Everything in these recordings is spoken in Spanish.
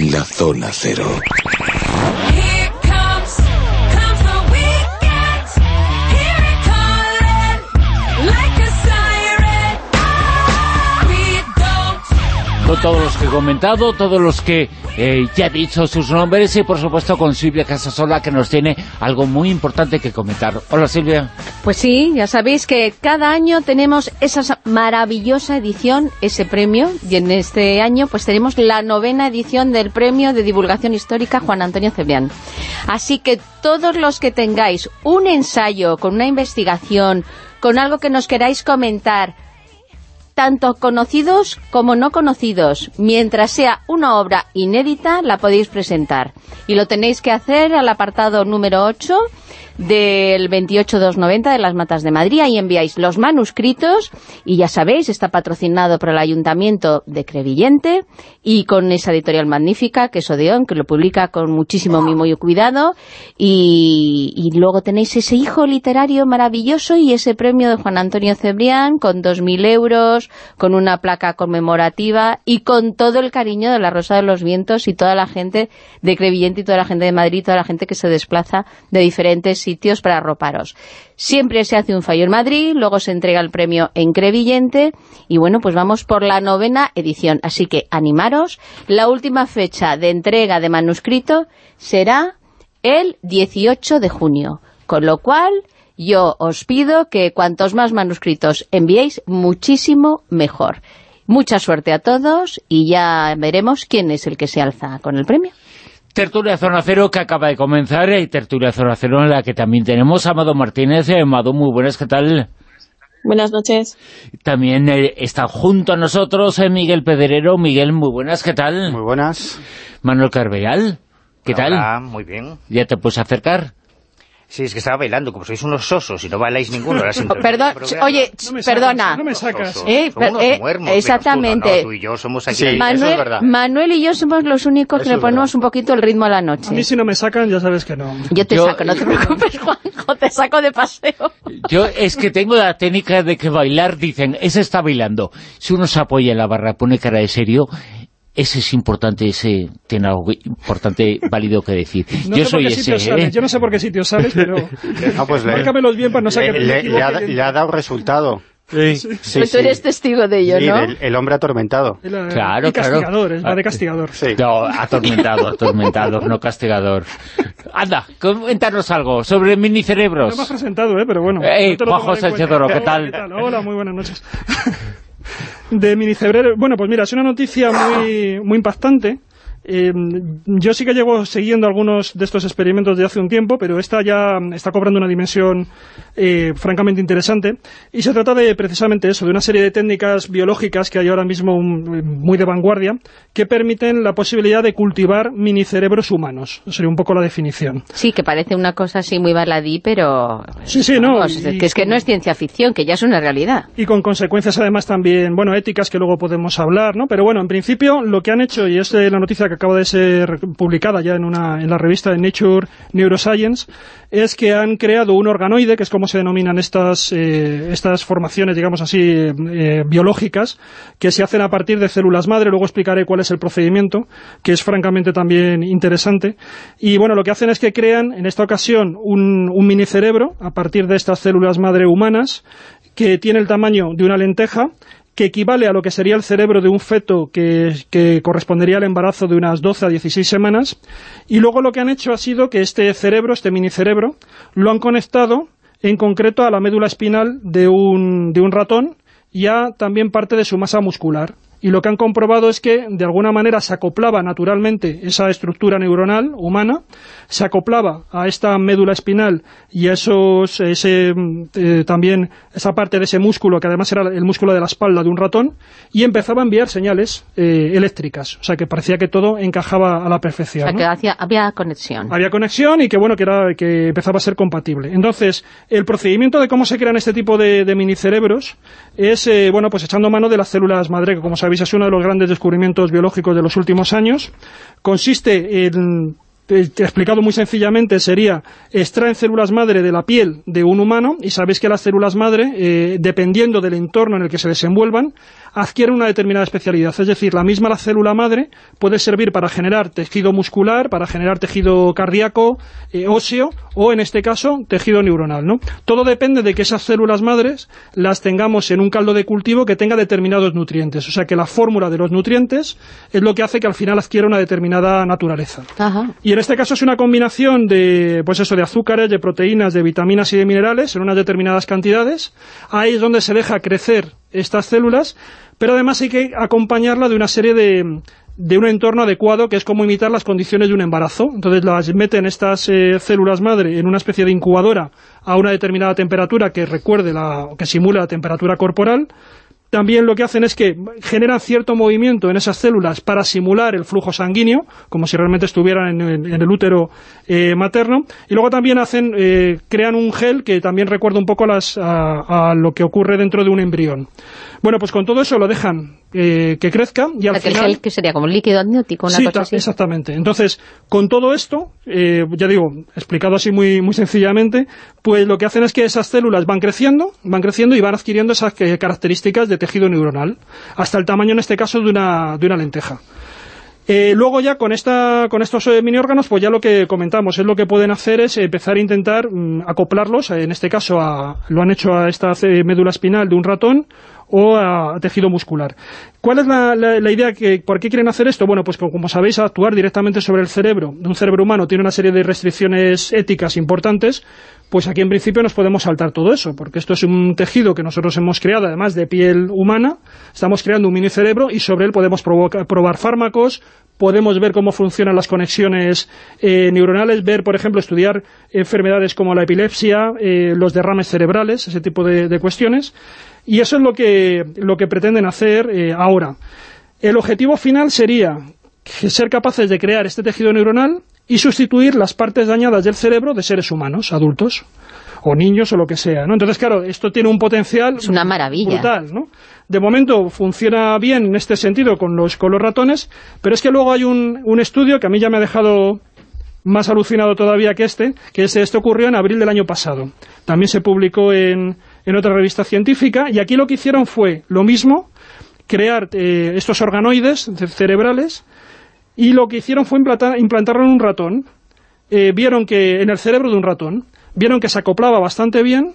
La Zona Cero. Todos los que he comentado, todos los que eh, ya he dicho sus nombres y por supuesto con Silvia Casasola que nos tiene algo muy importante que comentar. Hola Silvia. Pues sí, ya sabéis que cada año tenemos esa maravillosa edición, ese premio, y en este año pues tenemos la novena edición del Premio de Divulgación Histórica Juan Antonio Cebrián. Así que todos los que tengáis un ensayo con una investigación, con algo que nos queráis comentar, tanto conocidos como no conocidos, mientras sea una obra inédita, la podéis presentar. Y lo tenéis que hacer al apartado número 8 del 28290 de las Matas de Madrid. Ahí enviáis los manuscritos y ya sabéis, está patrocinado por el Ayuntamiento de Crevillente y con esa editorial magnífica que es Odeón, que lo publica con muchísimo mimo y cuidado. Y, y luego tenéis ese hijo literario maravilloso y ese premio de Juan Antonio Cebrián con 2.000 euros, con una placa conmemorativa y con todo el cariño de la Rosa de los Vientos y toda la gente de Crevillente y toda la gente de Madrid, toda la gente que se desplaza de diferentes sitios para arroparos. Siempre se hace un fallo en Madrid, luego se entrega el premio en Crevillente y bueno, pues vamos por la novena edición. Así que animaros, la última fecha de entrega de manuscrito será el 18 de junio, con lo cual yo os pido que cuantos más manuscritos enviéis, muchísimo mejor. Mucha suerte a todos y ya veremos quién es el que se alza con el premio. Tertulia Zona Cero que acaba de comenzar y Tertulia Zona Cero en la que también tenemos a Amado Martínez. Eh, Amado, muy buenas, ¿qué tal? Buenas noches. También eh, está junto a nosotros eh, Miguel Pedrero. Miguel, muy buenas, ¿qué tal? Muy buenas. Manuel Carvellal, ¿qué Hola, tal? muy bien. ¿Ya te puedes acercar? Sí, es que estaba bailando, como sois unos sosos y no bailáis ninguno. ahora sin- Perdón, oye, No me perdona. sacas, no me sacas. Eh, unos eh, muermos, exactamente. tú, no, no, tú y yo somos aquí. Sí, eso Manuel, es verdad. Manuel y yo somos los únicos que Eso le es ponemos verdad. un poquito el ritmo a la A mí noche. si no me sacan, ya sabes que no. Yo te Yo- saco, no te preocupes, Juanjo, te saco de paseo. Yo es que tengo la técnica de que bailar, dicen, ese está bailando. Si uno se apoya en la barra, pone cara de serio, ese es importante, ese tiene algo importante, válido que decir. No Yo sé soy por qué ese. ¿eh? Yo no sé por qué sitios sales, pero No, pues le, márcamelos bien para no ser le, le- le ha, bien. le ha dado resultado. Sí, sí, Pero tú eres testigo de ello, Sí, ¿no? del- el hombre atormentado. El, eh, Claro, y claro. castigador, es va de castigador. Sí. No, atormentado, atormentado, no castigador. Anda, coméntanos algo sobre No minicerebros. me has presentado, ¿eh? pero bueno. Ey, no te lo Juanjo Sánchez cuenta. Oro, ¿qué tal? Hola, muy buenas noches. De minicebrero, bueno, pues mira, es una noticia muy, muy impactante. Eh, yo sí que llevo siguiendo algunos de estos experimentos de hace un tiempo, pero esta ya está cobrando una dimensión eh, francamente interesante. Y se trata de precisamente eso, de una serie de técnicas biológicas que hay ahora mismo un- muy de vanguardia, que permiten la posibilidad de cultivar minicerebros humanos. Sería un poco la definición. Sí, que parece una cosa así muy baladí, pero... Sí, sí, no, vamos, y- que es que no es ciencia ficción, que ya es una realidad. y con consecuencias además también, bueno, éticas que luego podemos hablar, ¿no? Pero bueno, en principio lo que han hecho, y es la noticia que acaba de ser publicada ya en una en la revista de Nature Neuroscience, es que han creado un organoide, que es como se denominan estas, eh, estas formaciones, digamos así, eh, biológicas, que se hacen a partir de células madre, luego explicaré cuál es el procedimiento, que es francamente también interesante. Y bueno, lo que hacen es que crean, en esta ocasión, un, un minicerebro, a partir de estas células madre humanas, que tiene el tamaño de una lenteja, que equivale a lo que sería el cerebro de un feto que, correspondería al embarazo de unas 12 a 16 semanas, y luego lo que han hecho ha sido que este cerebro, este minicerebro, lo han conectado en concreto a la médula espinal de un, de un ratón y a también parte de su masa muscular. Y lo que han comprobado es que, de alguna manera, se acoplaba naturalmente esa estructura neuronal humana, se acoplaba a esta médula espinal y a esos, ese, eh, también esa parte de ese músculo, que además era el músculo de la espalda de un ratón, y empezaba a enviar señales eh, eléctricas. O sea, que parecía que todo encajaba a la O perfección. sea, ¿no? que había conexión. había conexión y que bueno que era que empezaba a ser compatible. Entonces, el procedimiento de cómo se crean este tipo de, de minicerebros es eh, bueno pues echando mano de las células madre, que como sabéis es uno de los grandes descubrimientos biológicos de los últimos años. Consiste en te- te he explicado muy sencillamente, sería extraen células madre de la piel de un humano y sabéis que las células madre, eh, dependiendo del entorno en el que se desenvuelvan, adquieren una determinada especialidad. Es decir, la misma la célula madre puede servir para generar tejido muscular, para generar tejido cardíaco, eh, óseo o, en este caso, tejido neuronal. ¿no? Todo depende de que esas células madres las tengamos en un caldo de cultivo que tenga determinados nutrientes. O sea, que la fórmula de los nutrientes es lo que hace que al final adquiera una determinada naturaleza. Ajá. Y en este caso es una combinación de, pues eso, de azúcares, de proteínas, de vitaminas y de minerales en unas determinadas cantidades. Ahí es donde se deja crecer estas células, pero además hay que acompañarla de una serie de, de un entorno adecuado, que es como imitar las condiciones de un embarazo. Entonces las meten estas eh, células madre en una especie de incubadora a una determinada temperatura que recuerde, la, que simule la temperatura corporal, también lo que hacen es que generan cierto movimiento en esas células para simular el flujo sanguíneo, como si realmente estuvieran en, el útero eh, materno, y luego también hacen eh, crean un gel que también recuerda un poco las- a lo que ocurre dentro de un embrión. Bueno, pues con todo eso lo dejan eh, que crezca y al que el final... gel que sería como líquido amniótico, una Sí, cosa ta- así. exactamente. Entonces, con todo esto, eh, ya digo, explicado así muy, muy sencillamente, pues lo que hacen es que esas células van creciendo, van creciendo y van adquiriendo esas eh, características de tejido neuronal, hasta el tamaño, en este caso, de una, de una lenteja. Eh, luego ya con esta con estos eh, mini órganos, pues ya lo que comentamos, es lo que pueden hacer es empezar a intentar mm, acoplarlos, en este caso a- lo han hecho a esta médula espinal de un ratón o a tejido muscular. ¿Cuál es la, idea? que ¿Por qué quieren hacer esto? Bueno, pues como, sabéis, actuar directamente sobre el cerebro de un cerebro humano tiene una serie de restricciones éticas importantes, pues aquí en principio nos podemos saltar todo eso, porque esto es un tejido que nosotros hemos creado, además de piel humana, estamos creando un mini cerebro y sobre él podemos probar fármacos, podemos ver cómo funcionan las conexiones eh, neuronales, ver, por ejemplo, estudiar enfermedades como la epilepsia, eh, los derrames cerebrales, ese tipo de cuestiones, y eso es lo que, lo que pretenden hacer eh, ahora. El objetivo final sería ser capaces de crear este tejido neuronal y sustituir las partes dañadas del cerebro de seres humanos, adultos, o niños o lo que sea, ¿no? Entonces, claro, esto tiene un potencial Es una maravilla. brutal, ¿no? De momento funciona bien en este sentido con los, con los ratones, pero es que luego hay un, un estudio que a mí ya me ha dejado más alucinado todavía que este, que es, esto ocurrió en abril del año pasado. También se publicó en, en otra revista científica, y aquí lo que hicieron fue lo mismo, crear eh, estos organoides ce- cerebrales, y lo que hicieron fue implantar, implantarlo en un ratón. Eh, vieron que en el cerebro de un ratón, vieron que se acoplaba bastante bien,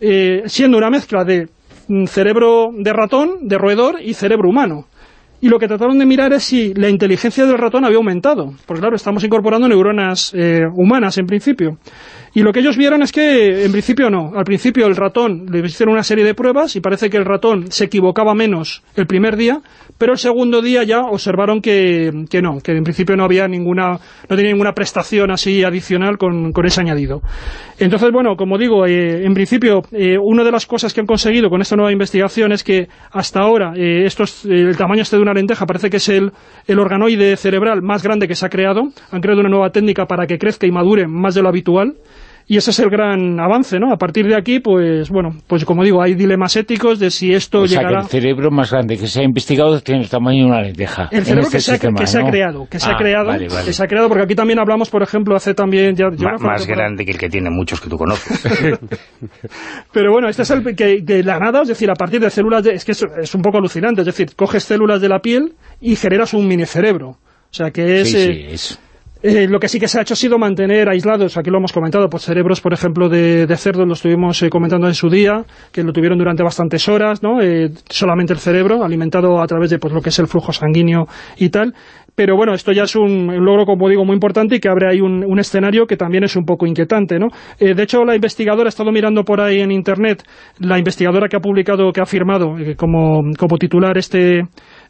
eh, siendo una mezcla de mm, cerebro de ratón, de roedor y cerebro humano. Y lo que trataron de mirar es si la inteligencia del ratón había aumentado. Porque claro, estamos incorporando neuronas humanas en principio. Y lo que ellos vieron es que en principio no. Al principio el ratón, le hicieron una serie de pruebas y parece que el ratón se equivocaba menos el primer día, pero el segundo día ya observaron que, que no, que en principio no había ninguna, no tenía ninguna prestación así adicional con, con ese añadido. Entonces, bueno, como digo, eh, en principio, eh, una de las cosas que han conseguido con esta nueva investigación es que hasta ahora eh, estos, eh, el tamaño este de una lenteja parece que es el, el organoide cerebral más grande que se ha creado. Han creado una nueva técnica para que crezca y madure más de lo habitual. Y ese es el gran avance, ¿no? A partir de aquí, pues bueno, pues como digo, hay dilemas éticos de si esto O sea, que llegará... el cerebro más grande que se ha investigado tiene el tamaño de una lenteja. El cerebro este que, se ha, que se ha ¿no? creado, que se Ah, ha creado, vale, vale. que se ha creado, porque aquí también hablamos, por ejemplo, hace también... Ya, yo Ma- no más por- grande que el que tiene muchos que tú conoces. Pero bueno, este es el que de la nada, es decir, a partir de células, de, es que es, es un poco alucinante, es decir, coges células de la piel y generas un mini cerebro. O sea, que es... Sí, eh, sí, es... Eh, lo que sí que se ha hecho ha sido mantener aislados, aquí lo hemos comentado, pues cerebros, por ejemplo, de, de cerdos, lo estuvimos eh, comentando en su día, que lo tuvieron durante bastantes horas, ¿no? Eh, solamente el cerebro, alimentado a través de pues, lo que es el flujo sanguíneo y tal. Pero bueno, esto ya es un, logro, como digo, muy importante y que abre ahí un, escenario que también es un poco inquietante, ¿no? Eh, de hecho, la investigadora, ha estado mirando por ahí en Internet, la investigadora que ha publicado, que ha firmado como, como titular este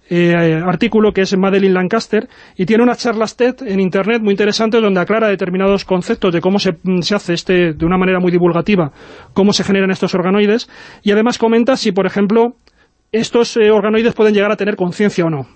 eh, artículo que es Madeline Lancaster y tiene unas charlas TED en internet muy interesantes donde aclara determinados conceptos de cómo se, se hace este de una manera muy divulgativa, cómo se generan estos organoides y además comenta si por ejemplo estos eh, organoides pueden llegar a tener conciencia o no.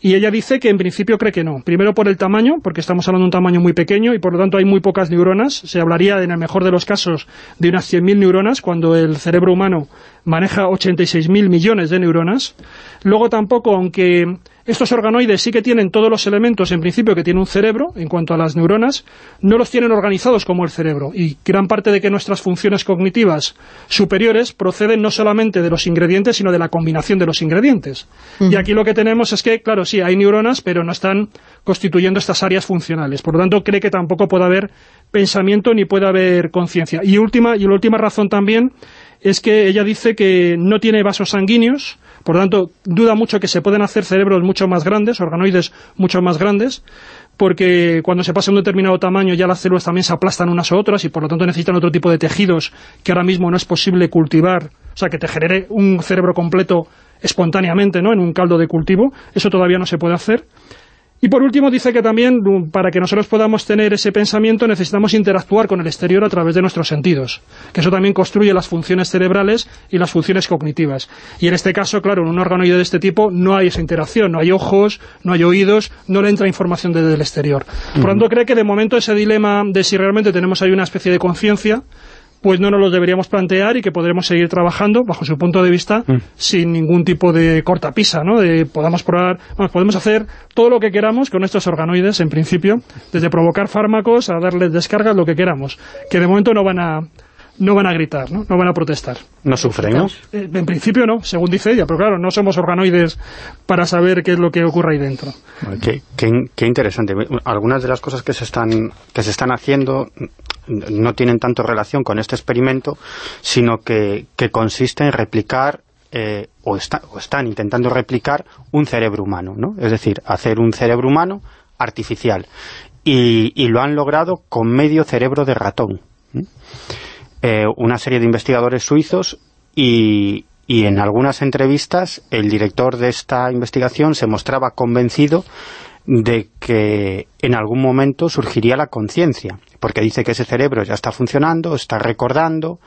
Y ella dice que en principio cree que no. Primero por el tamaño, porque estamos hablando de un tamaño muy pequeño y por lo tanto hay muy pocas neuronas. Se hablaría en el mejor de los casos de unas 100.000 neuronas cuando el cerebro humano maneja 86.000 millones de neuronas. Luego tampoco, aunque estos organoides sí que tienen todos los elementos, en principio, que tiene un cerebro, en cuanto a las neuronas, no los tienen organizados como el cerebro. Y gran parte de que nuestras funciones cognitivas superiores proceden no solamente de los ingredientes, sino de la combinación de los ingredientes. Y aquí lo que tenemos es que, claro, sí, hay neuronas, pero no están constituyendo estas áreas funcionales. Por lo tanto, cree que tampoco puede haber pensamiento ni puede haber conciencia. Y última, y la última razón también es que ella dice que no tiene vasos sanguíneos, por lo tanto, duda mucho que se pueden hacer cerebros mucho más grandes, organoides mucho más grandes, porque cuando se pasa un determinado tamaño ya las células también se aplastan unas a otras y por lo tanto necesitan otro tipo de tejidos que ahora mismo no es posible cultivar, o sea, que te genere un cerebro completo espontáneamente, ¿no?, en un caldo de cultivo, eso todavía no se puede hacer. Y por último dice que también, mm, para que nosotros podamos tener ese pensamiento, necesitamos interactuar con el exterior a través de nuestros sentidos, que eso también construye las funciones cerebrales y las funciones cognitivas. Y en este caso, claro, en un organoide de este tipo no hay esa interacción, no hay ojos, no hay oídos, no le entra información desde el exterior. Por lo tanto, cree que de momento ese dilema de si realmente tenemos ahí una especie de conciencia, pues no nos lo deberíamos plantear y que podremos seguir trabajando, bajo su punto de vista, sin ningún tipo de cortapisa, ¿no? De podamos probar, vamos, podemos hacer todo lo que queramos con estos organoides, en principio, desde provocar fármacos a darles descargas, lo que queramos, que de momento no van a no van a gritar, ¿no? No van a protestar. ¿No sufren, no? Eh, En principio no, según dice ella, pero claro, no somos organoides para saber qué es lo que ocurre ahí dentro. Qué, qué- qué interesante. Algunas de las cosas que se están que se están haciendo no tienen tanto relación con este experimento, sino que, consiste en replicar eh, o, o están intentando replicar un cerebro humano, ¿no? Es decir, hacer un cerebro humano artificial. Y, lo han logrado con medio cerebro de ratón. Eh, una serie de investigadores suizos y, y en algunas entrevistas el director de esta investigación se mostraba convencido de que en algún momento surgiría la conciencia, porque dice que ese cerebro ya está funcionando, está recordando,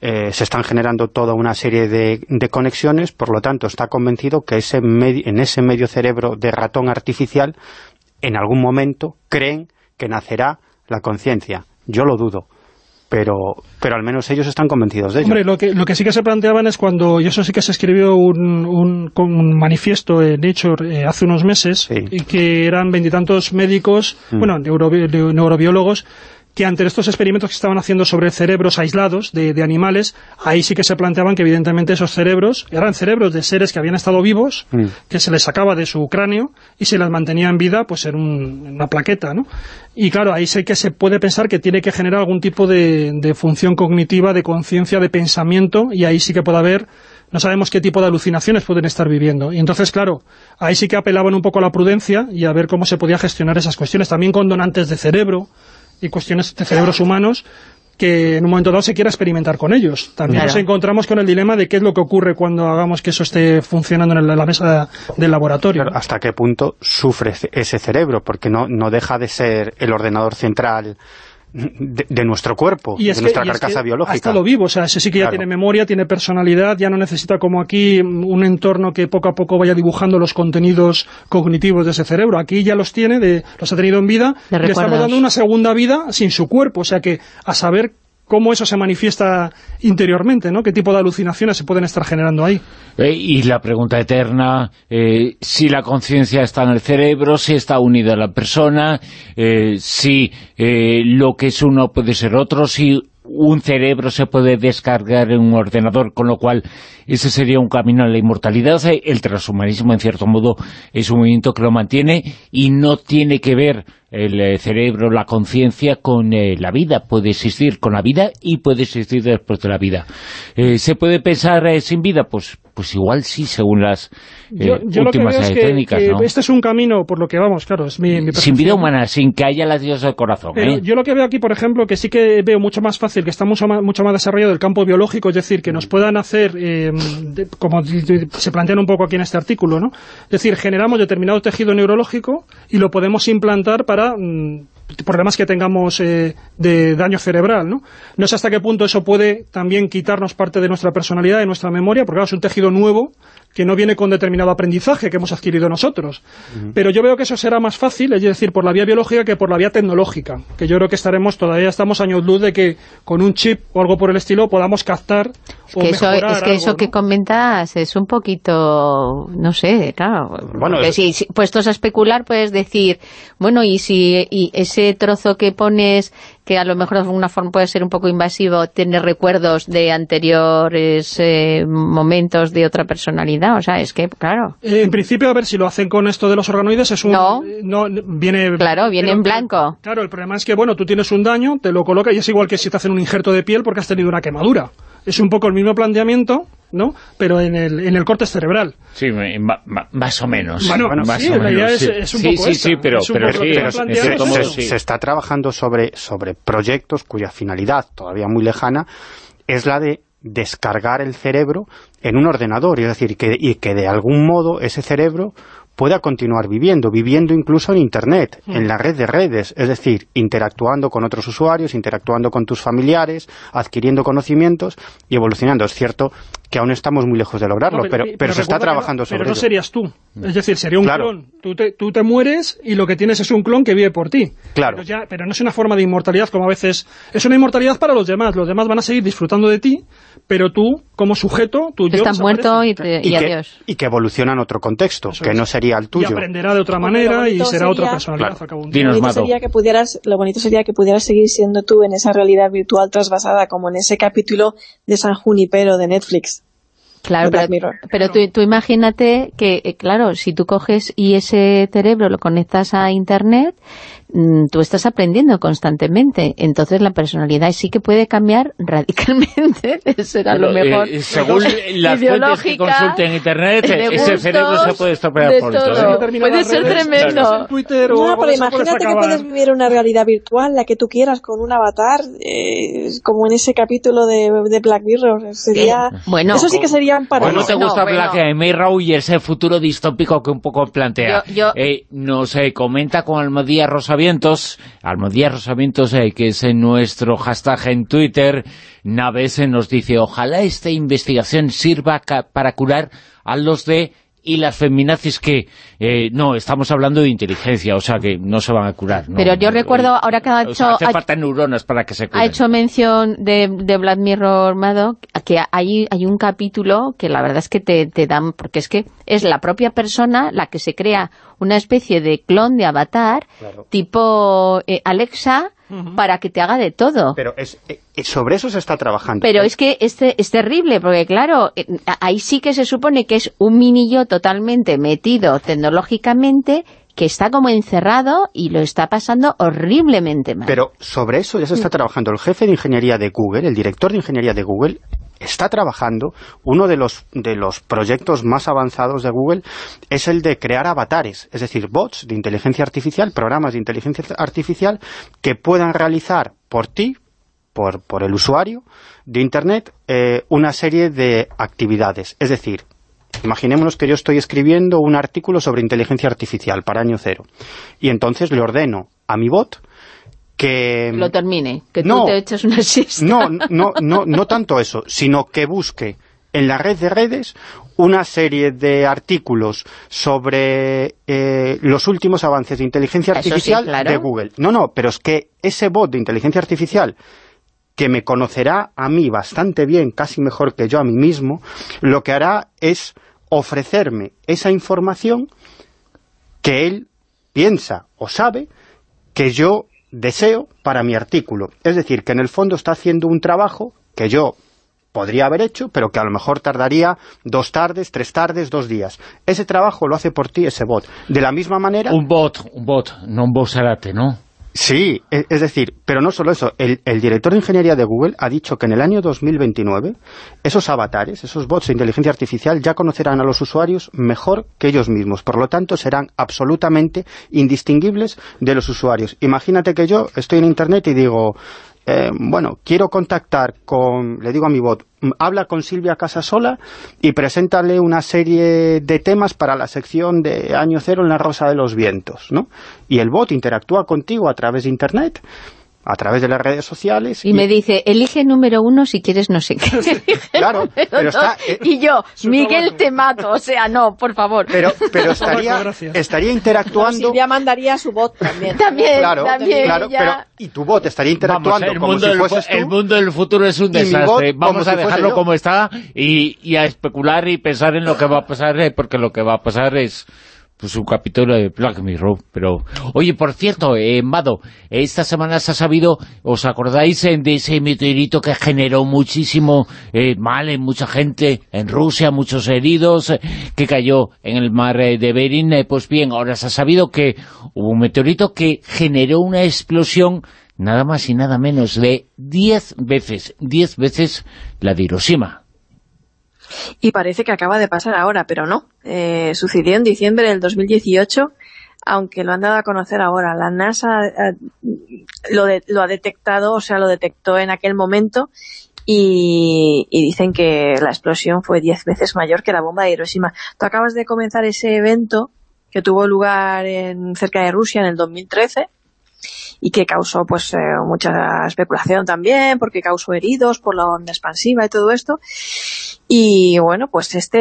eh, se están generando toda una serie de, de conexiones, por lo tanto está convencido que ese en ese medio cerebro de ratón artificial, en algún momento creen que nacerá la conciencia. Yo lo dudo, pero, pero al menos ellos están convencidos de ello. Hombre, lo que, lo que sí que se planteaban es cuando, y eso sí que se escribió un, un, un manifiesto en Nature eh, hace unos meses, Sí. y que eran veintitantos médicos, Mm. bueno, neurobi- neurobiólogos, que ante estos experimentos que estaban haciendo sobre cerebros aislados de, de animales, ahí sí que se planteaban que evidentemente esos cerebros eran cerebros de seres que habían estado vivos, Mm. que se les sacaba de su cráneo y se les mantenía en vida pues en, un- en una plaqueta, ¿no? Y claro, ahí sí que se puede pensar que tiene que generar algún tipo de, de función cognitiva, de conciencia, de pensamiento, y ahí sí que puede haber, no sabemos qué tipo de alucinaciones pueden estar viviendo. Y entonces, claro, ahí sí que apelaban un poco a la prudencia y a ver cómo se podía gestionar esas cuestiones, también con donantes de cerebro y cuestiones de cerebros humanos que en un momento dado se quiera experimentar con ellos. También Claro. nos encontramos con el dilema de qué es lo que ocurre cuando hagamos que eso esté funcionando en la mesa del laboratorio. Claro, hasta qué punto sufre ese cerebro, porque no, no deja de ser el ordenador central de, de nuestro cuerpo, y de que, nuestra y es que carcasa biológica. estado vivo, o sea, ese sí que ya Claro. tiene memoria, tiene personalidad, ya no necesita como aquí un entorno que poco a poco vaya dibujando los contenidos cognitivos de ese cerebro. Aquí ya los tiene, de, los ha tenido en vida, De y le estamos dando una segunda vida sin su cuerpo, o sea que a saber cómo eso se manifiesta interiormente, ¿no? ¿Qué tipo de alucinaciones se pueden estar generando ahí? Eh, y la pregunta eterna, eh, si la conciencia está en el cerebro, si está unida a la persona, eh, si lo que es uno puede ser otro, si un cerebro se puede descargar en un ordenador, con lo cual ese sería un camino a la inmortalidad. El transhumanismo, en cierto modo, es un movimiento que lo mantiene y no tiene que ver el eh, cerebro, la conciencia con eh, la vida. Puede existir con la vida y puede existir después de la vida. Eh, ¿Se puede pensar eh, sin vida? Pues pues igual sí, según las Yo, yo lo que últimas veo es que, técnicas, que ¿no? este es un camino, por lo que vamos, claro, es mi, mi Sin vida humana, sin que haya latidos del corazón, yo lo que veo aquí, por ejemplo, que sí que veo mucho más fácil, que está mucho más, mucho más desarrollado el campo biológico, es decir, que nos puedan hacer, de- como se plantean un poco aquí en este artículo, ¿no? Es decir, generamos determinado tejido neurológico y lo podemos implantar para mm, problemas que tengamos eh, de daño cerebral, ¿no? No sé hasta qué punto eso puede también quitarnos parte de nuestra personalidad, de nuestra memoria, porque es un tejido nuevo que no viene con determinado aprendizaje que hemos adquirido nosotros. Pero yo veo que eso será más fácil, es decir, por la vía biológica que por la vía tecnológica, que yo creo que estaremos, todavía estamos años luz de que con un chip o algo por el estilo podamos captar o que eso, es que algo, eso ¿no? que comentas es un poquito, no sé, claro. Bueno, es- si, si- puestos a especular puedes decir, bueno, y si y ese trozo que pones, que a lo mejor de alguna forma puede ser un poco invasivo, tiene recuerdos de anteriores eh, momentos de otra personalidad, o sea, es que, claro. En principio, a ver, si lo hacen con esto de los organoides, es un... No. eh, no viene... Claro, viene en blanco. Claro, el problema es que, bueno, tú tienes un daño, te lo coloca y es igual que si te hacen un injerto de piel porque has tenido una quemadura. Es un poco el mismo planteamiento, ¿no? Pero en el, en el corte cerebral. Sí, me- ma- ma- más o menos. Bueno, más sí, o en realidad menos, es- sí. es un sí, poco sí, esta, sí, pero, es un pero poco lo sí, cierto sí. se está trabajando sobre, sobre proyectos cuya finalidad, todavía muy lejana, es la de descargar el cerebro en un ordenador, es decir, que, y que de algún modo ese cerebro pueda continuar viviendo, viviendo incluso en Internet, Mm. en la red de redes, es decir, interactuando con otros usuarios, interactuando con tus familiares, adquiriendo conocimientos y evolucionando. Es cierto que aún estamos muy lejos de lograrlo, No, pero, pero, se está trabajando no, sobre Pero no ello. serías tú. Es decir, sería un Claro. clon. Tú te, tú te mueres y lo que tienes es un clon que vive por ti. Claro. Pero, ya- pero no es una forma de inmortalidad como a veces... Es una inmortalidad para los demás. Los demás van a seguir disfrutando de ti, pero tú, como sujeto, tú Tú estás muerto y, te- y y, que, adiós. y que evoluciona en otro contexto, Eso que es. no sería el Y tuyo. aprenderá de otra Porque manera y será otra personalidad Claro. al cabo de un Dinos, lo bonito sería que pudieras lo bonito sería que pudieras seguir siendo tú en esa realidad virtual trasvasada como en ese capítulo de San Junipero de Netflix Claro, de pero, pero tú, tú imagínate que, eh, claro, si tú coges y ese cerebro lo conectas a Internet, tú estás aprendiendo constantemente. Entonces la personalidad sí que puede cambiar radicalmente. Será lo Pero, mejor. eh, según las fuentes que consulte en Internet, ese cerebro se puede estropear pronto. todo. ¿eh? Puede ser redes, tremendo. Twitter o no, pero puedes imagínate que puedes vivir una realidad virtual, la que tú quieras, con un avatar, eh, como en ese capítulo de, de Black Mirror. Sería, Bueno, eso sí que sería un ¿Cómo paraíso. te no, gusta bueno. Black Mirror y ese futuro distópico que un poco plantea? Yo- yo- Eh, nos eh, comenta con Almodía Rosavientos, Almodía Rosavientos, eh, que es en nuestro hashtag en Twitter, Naves eh, nos dice, ojalá esta investigación sirva para curar a los de y las feminazis que, eh, no, estamos hablando de inteligencia, o sea que no se van a curar. ¿no? Pero yo recuerdo, ahora que ha O sea, hecho- hace ha- falta neuronas para que se curen. ha hecho mención de, de Black Mirror Mado que hay, hay un capítulo que la verdad es que te, te dan, porque es que es la propia persona la que se crea una especie de clon de avatar Claro. tipo eh, Alexa para que te haga de todo. Pero es, eh, sobre eso se está trabajando. Pero es que este es terrible, porque claro, eh, ahí sí que se supone que es un minillo totalmente metido tecnológicamente que está como encerrado y lo está pasando horriblemente mal. Pero sobre eso ya se está trabajando. El jefe de ingeniería de Google, el director de ingeniería de Google, está trabajando. Uno de los, de los proyectos más avanzados de Google es el de crear avatares, es decir, bots de inteligencia artificial, programas de inteligencia artificial que puedan realizar por ti, por, por el usuario de Internet, eh, una serie de actividades. Es decir, Imaginémonos que yo estoy escribiendo un artículo sobre inteligencia artificial para año cero. Y entonces le ordeno a mi bot que... lo termine, que No. tú te eches una siesta. No, no, no, no tanto eso, sino que busque en la red de redes una serie de artículos sobre eh, los últimos avances de inteligencia sí, artificial claro. de Google. No, no, pero es que ese bot de inteligencia artificial que me conocerá a mí bastante bien, casi mejor que yo a mí mismo, lo que hará es ofrecerme esa información que él piensa o sabe que yo deseo para mi artículo. Es decir, que en el fondo está haciendo un trabajo que yo podría haber hecho, pero que a lo mejor tardaría dos tardes, tres tardes, dos días. Ese trabajo lo hace por ti ese bot. De la misma manera... Un bot, un bot, no un bosarate, ¿no? Sí, e- es decir, pero no solo eso, el, el director de ingeniería de Google ha dicho que en el año 2029 esos avatares, esos bots de inteligencia artificial ya conocerán a los usuarios mejor que ellos mismos, por lo tanto serán absolutamente indistinguibles de los usuarios. Imagínate que yo estoy en internet y digo, eh, bueno, quiero contactar con, le digo a mi bot, "Mm, habla con Silvia Casasola y preséntale una serie de temas para la sección de Año Cero en la Rosa de los Vientos, ¿no? Y el bot interactúa contigo a través de Internet, a través de las redes sociales. Y me dice, elige número uno si quieres no sé qué. Claro, pero está, eh, y yo, Miguel, te mato. O sea, no, por favor. pero, pero estaría, estaría No, interactuando... Silvia mandaría su bot también. También, Claro, también, claro, ya. pero y tu bot estaría Vamos, interactuando el como mundo, si del, fueses tú. el mundo del futuro es un desastre. bot Vamos a si dejarlo como está y, y a especular y pensar en lo que va a pasar, eh, porque lo que va a pasar es pues un capítulo de Black Mirror. Pero, oye, por cierto, eh, Mado, esta semana se ha sabido, ¿os acordáis de ese meteorito que generó muchísimo eh, mal en mucha gente en Rusia, muchos heridos, eh, que cayó en el mar eh, de Bering? Eh, pues bien, ahora se ha sabido que hubo un meteorito que generó una explosión nada más y nada menos de 10 veces, 10 veces la de Hiroshima. Y parece que acaba de pasar ahora, pero no. Eh, sucedió en diciembre del 2018, aunque lo han dado a conocer ahora. La NASA eh, lo, de- lo ha detectado, o sea, lo detectó en aquel momento y, dicen que la explosión fue 10 veces mayor que la bomba de Hiroshima. Tú acabas de comenzar ese evento que tuvo lugar en, cerca de Rusia en el 2013 y que causó pues eh, mucha especulación también porque causó heridos por la onda expansiva y todo esto y bueno pues este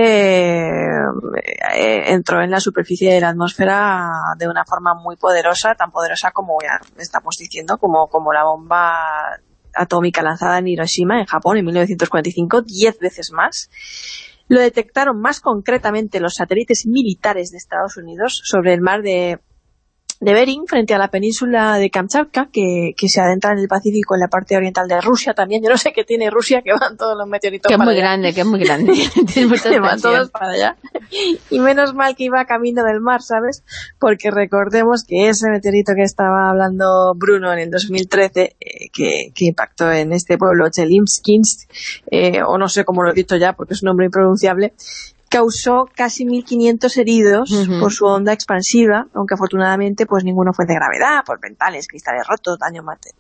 eh, entró en la superficie de la atmósfera de una forma muy poderosa tan poderosa como ya estamos diciendo como, como la bomba atómica lanzada en Hiroshima en Japón en 1945 diez veces más. Lo detectaron más concretamente los satélites militares de Estados Unidos sobre el mar de de Bering frente a la península de Kamchatka, que, que se adentra en el Pacífico en la parte oriental de Rusia también. Yo no sé qué tiene Rusia, que van todos los meteoritos Que es para muy allá. grande, que es muy grande. Que van todos para allá. Y menos mal que iba camino del mar, ¿sabes? Porque recordemos que ese meteorito que estaba hablando Bruno en el 2013, eh, que, que impactó en este pueblo, Chelimskins, eh, o no sé cómo lo he dicho ya, porque es un nombre impronunciable, causó casi 1.500 heridos por su onda expansiva, aunque afortunadamente pues ninguno fue de gravedad, por ventales, cristales rotos, daños mate-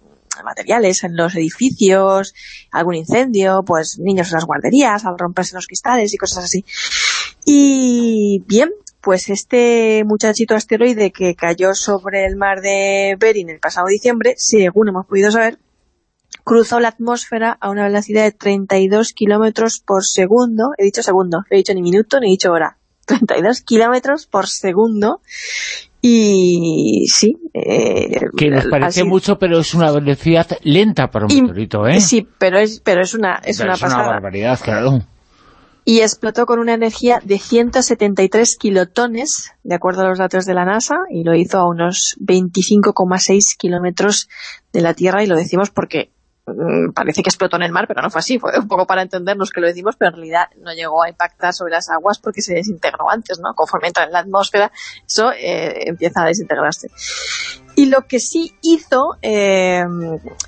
materiales en los edificios, algún incendio, pues niños en las guarderías al romperse los cristales y cosas así. Y bien, pues este muchachito asteroide que cayó sobre el mar de Bering el pasado diciembre, según hemos podido saber, cruzó la atmósfera a una velocidad de 32 kilómetros por segundo. He dicho segundo, no he dicho ni minuto ni he dicho hora. 32 kilómetros por segundo. Y sí, eh, Que nos parece mucho, pero es una velocidad lenta para un y- meteorito, ¿eh? Sí, pero es, pero es una, es Pero una es una barbaridad, claro. y explotó con una energía de 173 kilotones, de acuerdo a los datos de la NASA, y lo hizo a unos 25,6 kilómetros de la Tierra, y lo decimos porque parece que explotó en el mar, pero no fue así, fue un poco para entendernos que lo decimos, pero en realidad no llegó a impactar sobre las aguas porque se desintegró antes, ¿no? Conforme entra en la atmósfera, eso eh, empieza a desintegrarse. Y lo que sí hizo eh,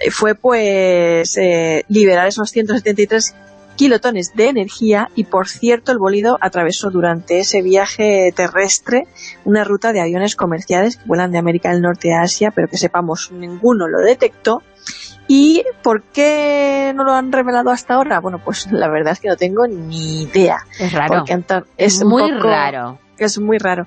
fue pues eh, liberar esos 173 kilotones de energía y por cierto el bólido atravesó durante ese viaje terrestre una ruta de aviones comerciales que vuelan de América del Norte a Asia pero que sepamos ninguno lo detectó ¿Y por qué no lo han revelado hasta ahora? Bueno, pues la verdad es que no tengo ni idea. Es raro. Porque es muy poco- raro. Es muy raro.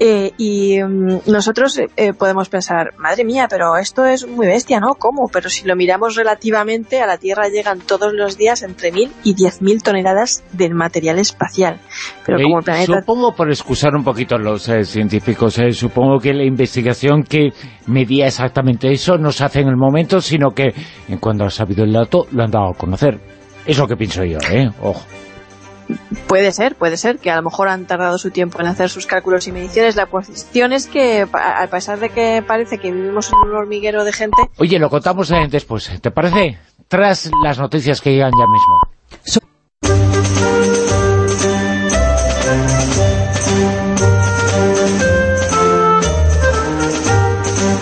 Eh, y mm, nosotros eh, podemos pensar, madre mía, pero esto es muy bestia, ¿no? ¿Cómo? Pero si lo miramos relativamente, a la Tierra llegan todos los días entre 1.000 y 10.000 toneladas de material espacial. Pero como el planeta... Supongo, por excusar un poquito a los eh, científicos, eh, supongo que la investigación que medía exactamente eso no se hace en el momento, sino que en cuanto ha sabido el dato, lo han dado a conocer. Es lo que pienso yo, ¿eh? Ojo. Puede ser, puede ser, que a lo mejor han tardado su tiempo en hacer sus cálculos y mediciones. La cuestión es que, a pesar de que parece que vivimos en un hormiguero de gente, Oye, lo contamos eh, después, ¿te parece? Tras las noticias que llegan ya mismo.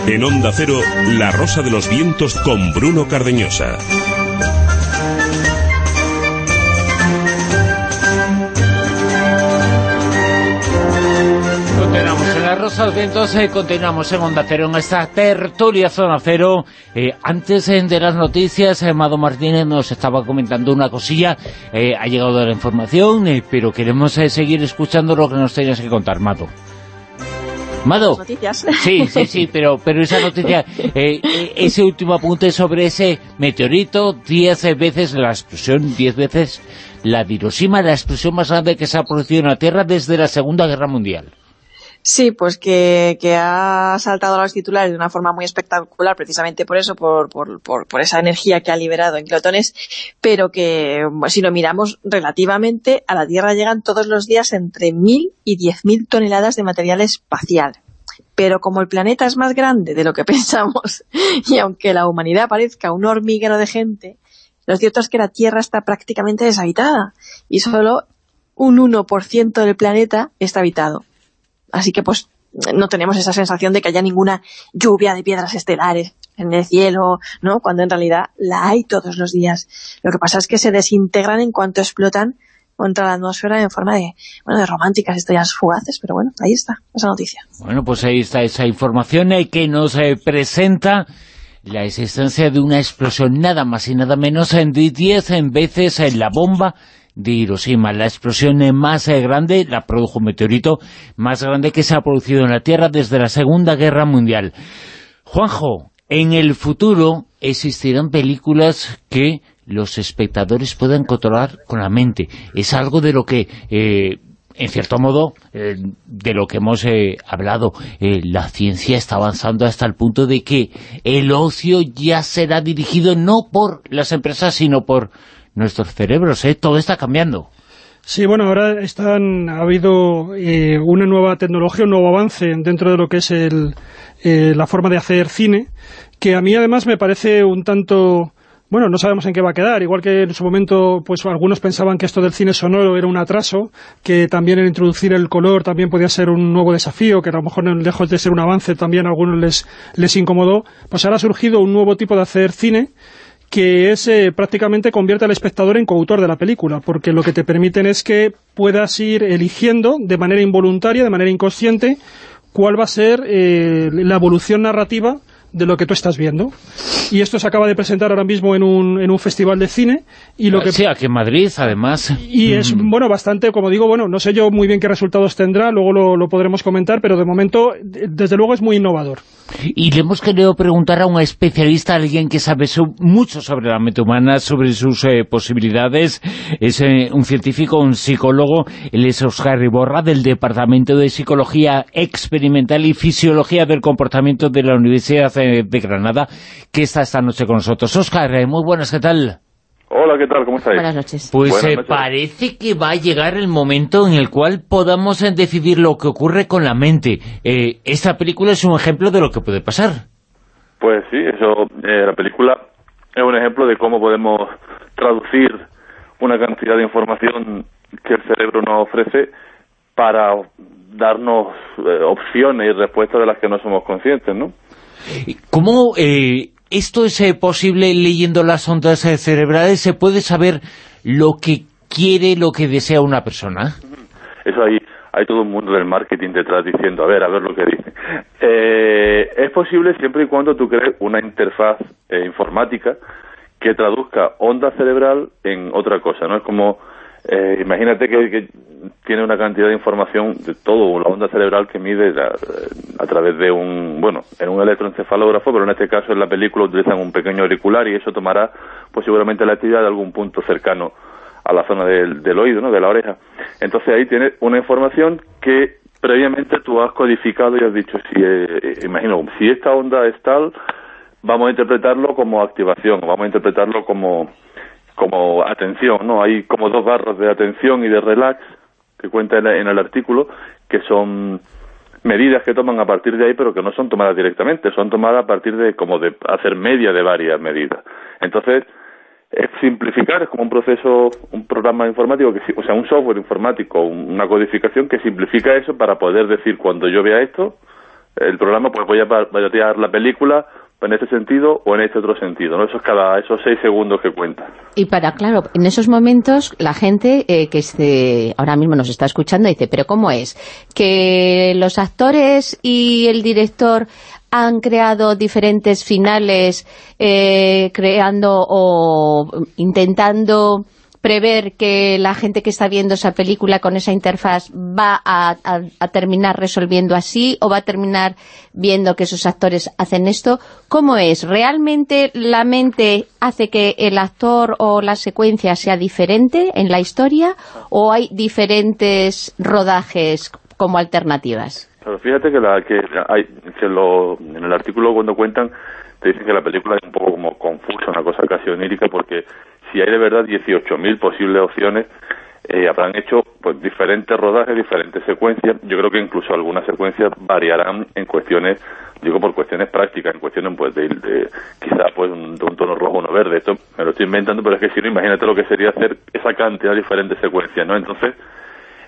En Onda Cero, La Rosa de los Vientos con Bruno Cardeñosa. Continuamos en eh, continuamos Onda Cero, en esta tertulia Zona Cero. Eh, antes eh, de las noticias, eh, Mado Martínez nos estaba comentando una cosilla, eh, ha llegado la información, eh, pero queremos eh, seguir escuchando lo que nos tenías que contar, Mado. Mado. noticias. Sí, sí, sí, pero, pero esa noticia, eh, eh, ese último apunte sobre ese meteorito, 10 veces la explosión, 10 veces la de Hiroshima, la explosión más grande que se ha producido en la Tierra desde la Segunda Guerra Mundial. Sí, pues que, ha saltado a los titulares de una forma muy espectacular, precisamente por eso, por, por, por, esa energía que ha liberado en clotones, pero que si lo miramos relativamente, a la Tierra llegan todos los días entre 1.000 y 10.000 toneladas de material espacial. Pero como el planeta es más grande de lo que pensamos, y aunque la humanidad parezca un hormiguero de gente, lo cierto es que la Tierra está prácticamente deshabitada, y solo un 1% del planeta está habitado. Así que pues no tenemos esa sensación de que haya ninguna lluvia de piedras estelares en el cielo, ¿no? Cuando en realidad la hay todos los días. Lo que pasa es que se desintegran en cuanto explotan contra la atmósfera en forma de, bueno, de románticas estrellas fugaces, pero bueno, ahí está, esa noticia. Bueno, pues ahí está esa información eh, que nos eh, presenta la existencia de una explosión nada más y nada menos en de 10 veces en la bomba de Hiroshima, la explosión más eh, grande, la produjo un meteorito más grande que se ha producido en la Tierra desde la Segunda Guerra Mundial. Juanjo, en el futuro existirán películas que los espectadores puedan controlar con la mente. Es algo de lo que... eh, en cierto modo, eh, de lo que hemos hablado, la ciencia está avanzando hasta el punto de que el ocio ya será dirigido no por las empresas, sino por nuestros cerebros, ¿eh? Todo está cambiando. Sí, bueno, ahora están, ha habido eh, una nueva tecnología, un nuevo avance dentro de lo que es el, eh, la forma de hacer cine, que a mí además me parece un tanto... Bueno, no sabemos en qué va a quedar, igual que en su momento pues algunos pensaban que esto del cine sonoro era un atraso, que también el introducir el color también podía ser un nuevo desafío, que a lo mejor lejos de ser un avance también a algunos les, les incomodó, pues ahora ha surgido un nuevo tipo de hacer cine, que es eh, prácticamente convierte al espectador en coautor de la película, porque lo que te permiten es que puedas ir eligiendo de manera involuntaria, de manera inconsciente, cuál va a ser eh, la evolución narrativa de lo que tú estás viendo. Y esto se acaba de presentar ahora mismo en un, en un festival de cine y lo que Sí, aquí en Madrid, además. y es, Mm. bueno, bastante, como digo, bueno, no sé yo muy bien qué resultados tendrá, luego lo, lo podremos comentar, pero de momento, de- desde luego, es muy innovador. Y le hemos querido preguntar a un especialista, alguien que sabe mucho sobre la mente humana, sobre sus eh, posibilidades. Es eh, un científico, un psicólogo. Él es Oscar Iborra, del Departamento de Psicología Experimental y Fisiología del Comportamiento de la Universidad eh, de Granada, que está esta noche con nosotros. Oscar, eh, muy buenas, ¿qué tal? Hola, ¿qué tal? ¿Cómo estáis? Buenas noches. Pues Buenas eh, noches. parece que va a llegar el momento en el cual podamos eh, decidir lo que ocurre con la mente. Eh, esta película es un ejemplo de lo que puede pasar. Pues sí, eso, eh, la película es un ejemplo de cómo podemos traducir una cantidad de información que el cerebro nos ofrece para darnos eh, opciones y respuestas de las que no somos conscientes, ¿no? ¿Cómo eh, esto es eh, posible leyendo las ondas eh, cerebrales? ¿Se puede saber lo que quiere, lo que desea una persona? Eso hay, hay todo un mundo del marketing detrás diciendo, a ver, a ver lo que dice. Es posible siempre y cuando tú crees una interfaz eh, informática que traduzca onda cerebral en otra cosa, ¿no? Es como, eh, imagínate que, tiene una cantidad de información de todo, la onda cerebral que mide a través de un, bueno, en un electroencefalógrafo, pero en este caso en la película utilizan un pequeño auricular y eso tomará, pues seguramente la actividad de algún punto cercano a la zona del, del oído, ¿no? de la oreja. Entonces ahí tienes una información que previamente tú has codificado y has dicho, si, eh, imagino, si esta onda es tal, vamos a interpretarlo como activación, vamos a interpretarlo como, como atención, ¿no? Hay como dos barras de atención y de relax que cuenta en, el artículo, que son medidas que toman a partir de ahí, pero que no son tomadas directamente, son tomadas a partir de como de hacer media de varias medidas. Entonces, es simplificar, es como un proceso, un programa informático, que, o sea, un software informático, un- una codificación que simplifica eso para poder decir cuando yo vea esto, el programa pues voy a voy a tirar la película en este sentido o en este otro sentido, ¿no? Eso es cada esos seis segundos que cuenta. Y para, claro, en esos momentos la gente eh, que este, ahora mismo nos está escuchando dice, pero ¿cómo es? ¿Que los actores y el director han creado diferentes finales eh, creando o intentando prever que la gente que está viendo esa película con esa interfaz va a, terminar resolviendo así o va a terminar viendo que esos actores hacen esto? ¿Cómo es? ¿Realmente la mente hace que el actor o la secuencia sea diferente en la historia o hay diferentes rodajes como alternativas? Pero fíjate que, la, que, hay, que lo, en el artículo cuando cuentan te dicen que la película es un poco como confusa, una cosa casi onírica, porque si hay de verdad 18.000 posibles opciones, eh, habrán hecho pues diferentes rodajes, diferentes secuencias. Yo creo que incluso algunas secuencias variarán en cuestiones, digo por cuestiones prácticas, en cuestiones pues de, de pues un, de un tono rojo o uno verde. Esto me lo estoy inventando, pero es que si no, imagínate lo que sería hacer esa cantidad de diferentes secuencias, ¿no? Entonces,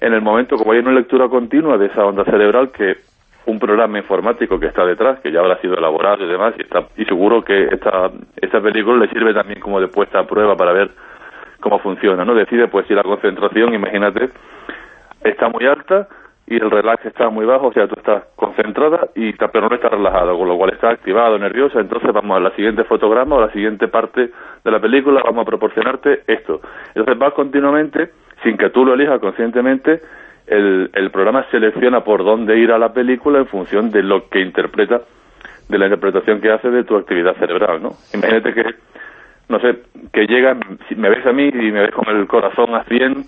en el momento, como hay una lectura continua de esa onda cerebral, que un programa informático que está detrás, que ya habrá sido elaborado y demás, y, está, y seguro que esta, esta película le sirve también como de puesta a prueba para ver cómo funciona, ¿no? Decide, pues, si la concentración, imagínate, está muy alta y el relax está muy bajo, o sea, tú estás concentrada y pero no estás relajado, con lo cual estás activado, nerviosa, entonces vamos a la siguiente fotograma o la siguiente parte de la película, vamos a proporcionarte esto. Entonces vas continuamente, sin que tú lo elijas conscientemente, el, el programa selecciona por dónde ir a la película en función de lo que interpreta, de la interpretación que hace de tu actividad cerebral, ¿no? Imagínate que, no sé, que llega, me ves a mí y me ves con el corazón a 100,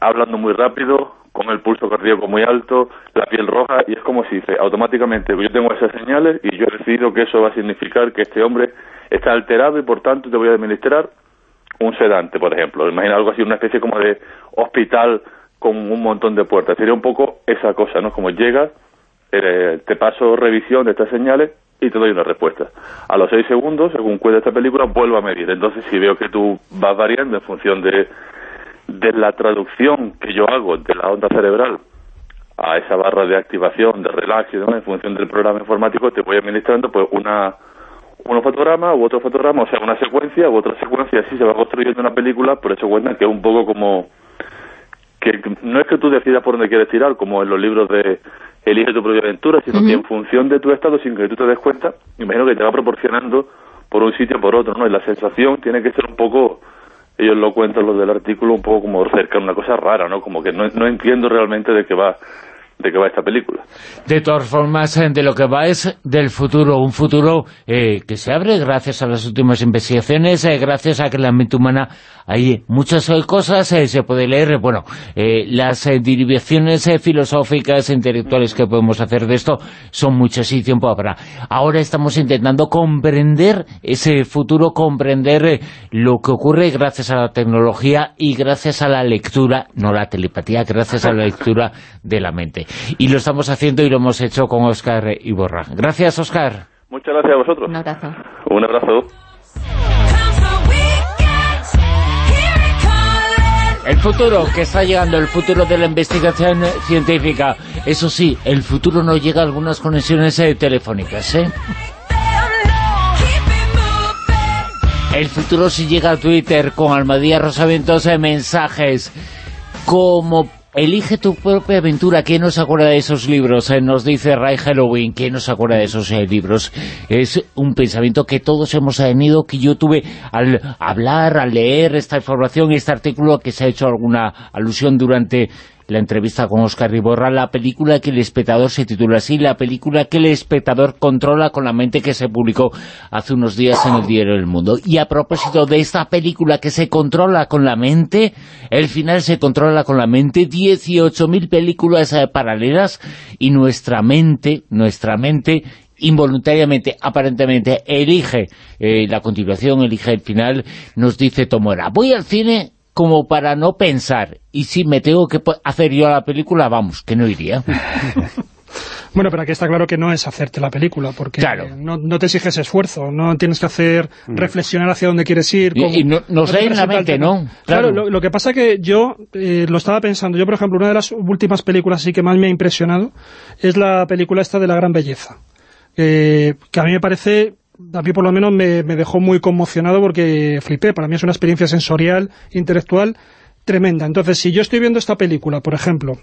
hablando muy rápido, con el pulso cardíaco muy alto, la piel roja, y es como si dice, automáticamente yo tengo esas señales y yo he decidido que eso va a significar que este hombre está alterado y por tanto te voy a administrar un sedante, por ejemplo. Imagina algo así, una especie como de hospital con un montón de puertas. Sería un poco esa cosa, ¿no? Como llegas, eh, te paso revisión de estas señales y te doy una respuesta. A los seis segundos, según cuenta esta película, vuelvo a medir. Entonces, si veo que tú vas variando en función de, de la traducción que yo hago de la onda cerebral a esa barra de activación, de relax y demás, en función del programa informático, te voy administrando pues una unos fotogramas u otro fotograma, o sea, una secuencia u otra secuencia, así se va construyendo una película, por eso cuentan que es un poco como que no es que tú decidas por dónde quieres tirar, como en los libros de Elige tu propia aventura, sino que en función de tu estado, sin que tú te des cuenta, imagino que te va proporcionando por un sitio o por otro, ¿no? Y la sensación tiene que ser un poco, ellos lo cuentan los del artículo, un poco como cerca, una cosa rara, ¿no? Como que no, no entiendo realmente de qué va de va esta película. De todas formas, eh, de lo que va es del futuro, un futuro eh, que se abre gracias a las últimas investigaciones, eh, gracias a que la mente humana hay muchas eh, cosas, eh, se puede leer, bueno, las derivaciones filosóficas e intelectuales que podemos hacer de esto son muchas y tiempo habrá. Ahora estamos intentando comprender ese futuro, comprender lo que ocurre gracias a la tecnología y gracias a la lectura, no la telepatía, gracias a la lectura de la mente. Y lo estamos haciendo y lo hemos hecho con Óscar Iborra. Gracias, Óscar. Muchas gracias a vosotros. Un abrazo. Un abrazo. El futuro que está llegando, el futuro de la investigación científica. Eso sí, el futuro no llega a algunas conexiones eh, telefónicas, ¿eh? El futuro sí llega a Twitter con Almadía Rosaventos de mensajes como Elige tu propia aventura. ¿Quién nos acuerda de esos libros? Eh, nos dice Ray Halloween. ¿Quién nos acuerda de esos eh, libros? Es un pensamiento que todos hemos tenido, que yo tuve al hablar, al leer esta información, este artículo, que se ha hecho alguna alusión durante la entrevista con Oscar Riborra, la película que el espectador se titula así, la película que el espectador controla con la mente que se publicó hace unos días en el diario El Mundo. Y a propósito de esta película que se controla con la mente, el final se controla con la mente, 18.000 películas eh, paralelas y nuestra mente, nuestra mente involuntariamente, aparentemente, elige eh, la continuación, elige el final, nos dice Tomora, voy al cine como para no pensar, y si me tengo que hacer yo la película, vamos, que no iría. Bueno, pero aquí está claro que no es hacerte la película, porque Claro. no, no te exiges esfuerzo, no tienes que hacer reflexionar hacia dónde quieres ir. Y- cómo- y no- nos da en la mente. ¿no? Claro. Claro, lo, lo que pasa que yo eh, lo estaba pensando, yo por ejemplo, una de las últimas películas así que más me ha impresionado es la película esta de La Gran Belleza, eh, que a mí me parece a mí por lo menos me, dejó muy conmocionado porque flipé, para mí es una experiencia sensorial, intelectual tremenda. Entonces, si yo estoy viendo esta película, por ejemplo,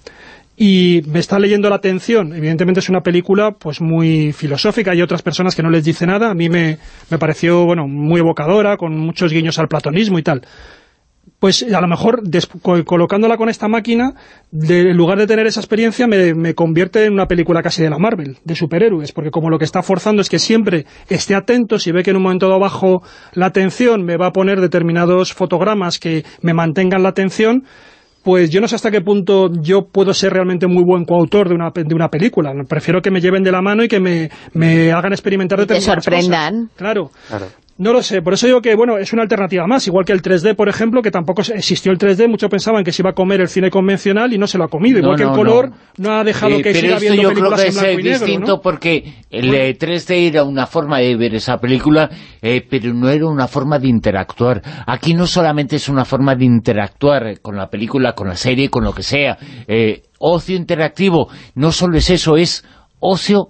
y me está leyendo la atención, evidentemente es una película pues muy filosófica, hay otras personas que no les dice nada, a mí me, me pareció bueno muy evocadora, con muchos guiños al platonismo y tal. Pues a lo mejor colocándola con esta máquina, de- en lugar de tener esa experiencia, me, me convierte en una película casi de la Marvel, de superhéroes, porque como lo que está forzando es que siempre esté atento, si ve que en un momento dado bajo la atención, me va a poner determinados fotogramas que me mantengan la atención, pues yo no sé hasta qué punto yo puedo ser realmente muy buen coautor de una, pe- de una película. Prefiero que me lleven de la mano y que me, me hagan experimentar Y te determinadas sorprendan. cosas. Claro. No lo sé, por eso digo que bueno es una alternativa más, igual que el 3D, por ejemplo, que tampoco existió el 3D, muchos pensaban que se iba a comer el cine convencional y no se lo ha comido, igual No, que no, el color no. no, ha dejado Eh, que siga esto habiendo yo creo películas que en blanco es y negro, distinto porque el eh, 3D era una forma de ver esa película, eh, pero no era una forma de interactuar. Aquí no solamente es una forma de interactuar con la película, con la serie, con lo que sea. Eh, ocio interactivo, no solo es eso, es ocio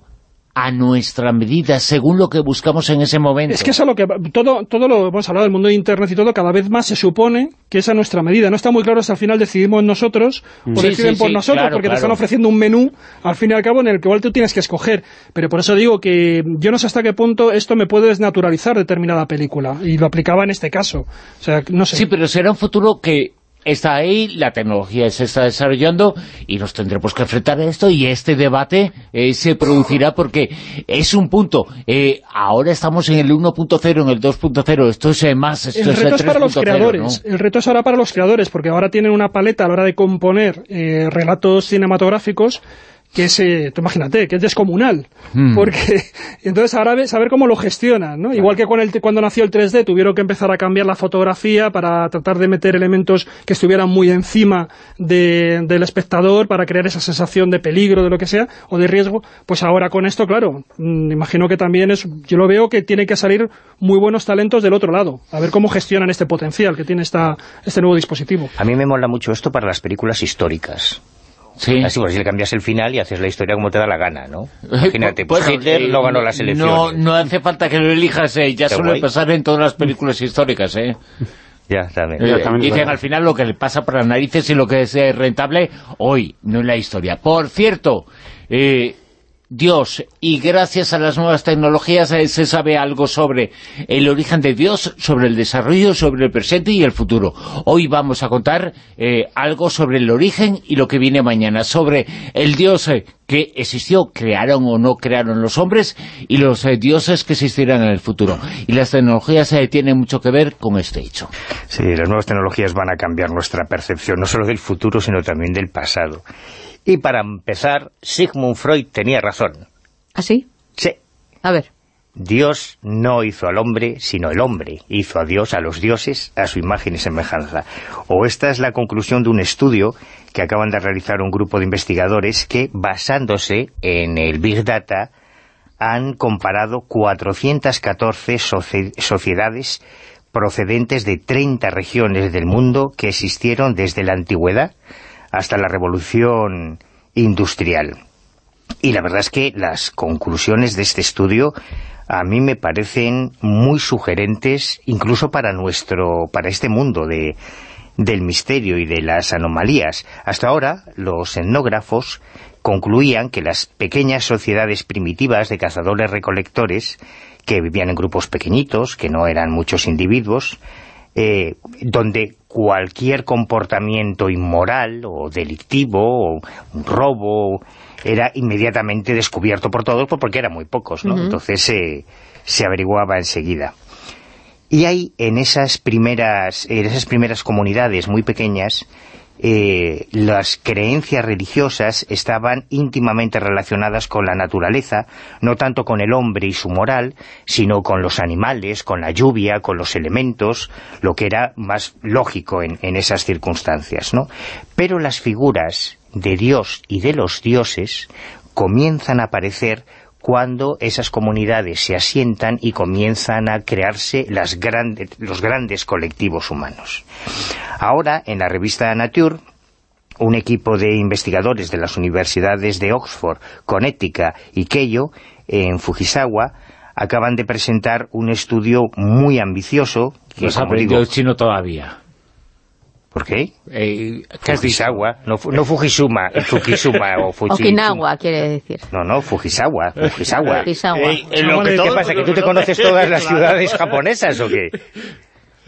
a nuestra medida, según lo que buscamos en ese momento. Es que es lo que... Todo, todo lo hemos hablado del mundo de Internet y todo, cada vez más se supone que es a nuestra medida. No está muy claro si al final decidimos nosotros o Sí, deciden sí, por sí, nosotros, claro, porque te están ofreciendo un menú, al fin y al cabo, en el que igual tú tienes que escoger. Pero por eso digo que yo no sé hasta qué punto esto me puede desnaturalizar determinada película. Y lo aplicaba en este caso. O sea, no sé. Sí, pero será un futuro que está ahí, la tecnología se está desarrollando y nos tendremos que enfrentar a esto y este debate eh, se producirá porque es un punto. Eh, ahora estamos en el 1.0, en el 2.0, esto es eh, más, esto El es el reto es para los 3.0, creadores, ¿no? el reto es ahora para los creadores, porque ahora tienen una paleta a la hora de componer eh, relatos cinematográficos que es, eh, tú imagínate, que es descomunal, Hmm. porque entonces ahora ves, a ver cómo lo gestionan, ¿no? Igual que con el, cuando nació el 3D tuvieron que empezar a cambiar la fotografía para tratar de meter elementos que estuvieran muy encima de- del espectador para crear esa sensación de peligro, de lo que sea, o de riesgo, pues ahora con esto, claro, mm, imagino que también es, yo lo veo que tiene que salir muy buenos talentos del otro lado, a ver cómo gestionan este potencial que tiene esta, este nuevo dispositivo. A mí me mola mucho esto para las películas históricas. Sí. Así, pues si le cambias el final y haces la historia como te da la gana, ¿no? Imagínate, pues Bueno, Hitler eh, no ganó las No, elecciones. no hace falta que lo elijas, eh, ya suele guay. pasar en todas las películas históricas, ¿eh? Ya, también. Eh, dicen al final lo que le pasa por las narices y lo que es eh, rentable hoy, no en la historia. Por cierto, eh, Dios, y gracias a las nuevas tecnologías eh, se sabe algo sobre el origen de Dios, sobre el desarrollo, sobre el presente y el futuro. Hoy vamos a contar eh, algo sobre el origen y lo que viene mañana, sobre el Dios eh, que existió, crearon o no crearon los hombres, y los eh, dioses que existirán en el futuro. Y las tecnologías tienen mucho que ver con este hecho. Sí, las nuevas tecnologías van a cambiar nuestra percepción, no solo del futuro, sino también del pasado. Y para empezar, Sigmund Freud tenía razón. ¿Así? Sí, A ver. Dios no hizo al hombre, sino el hombre hizo a Dios, a los dioses, a su imagen y semejanza. O esta es la conclusión de un estudio que acaban de realizar un grupo de investigadores que, basándose en el Big Data, han comparado 414 soci- sociedades procedentes de 30 regiones del mundo que existieron desde la antigüedad hasta la revolución industrial. Y la verdad es que las conclusiones de este estudio a mí me parecen muy sugerentes incluso para nuestro para este mundo de, del misterio y de las anomalías. Hasta ahora los etnógrafos concluían que las pequeñas sociedades primitivas de cazadores-recolectores que vivían en grupos pequeñitos, que no eran muchos individuos, eh, donde cualquier comportamiento inmoral o delictivo o un robo era inmediatamente descubierto por todos pues porque eran muy pocos, ¿no? Entonces eh, se averiguaba enseguida. Y hay en esas primeras, en esas primeras comunidades muy pequeñas, eh, las creencias religiosas estaban íntimamente relacionadas con la naturaleza, no tanto con el hombre y su moral, sino con los animales, con la lluvia, con los elementos, lo que era más lógico en, en esas circunstancias, ¿no? Pero las figuras de Dios y de los dioses comienzan a aparecer cuando esas comunidades se asientan y comienzan a crearse las grandes, los grandes colectivos humanos. Ahora, en la revista Nature, un equipo de investigadores de las universidades de Oxford, Connecticut y Keio, en Fujisawa, acaban de presentar un estudio muy ambicioso que, No se ha digo, chino todavía. ¿Por qué? Eh, no, fu- no Fujisuma, Fujisuma o Fuji- Okinawa, quiere decir. No, no, Fujisawa, Fujisawa. Fujisawa. Eh, lo que- ¿Qué pasa? ¿Que tú te conoces todas las ciudades japonesas o qué?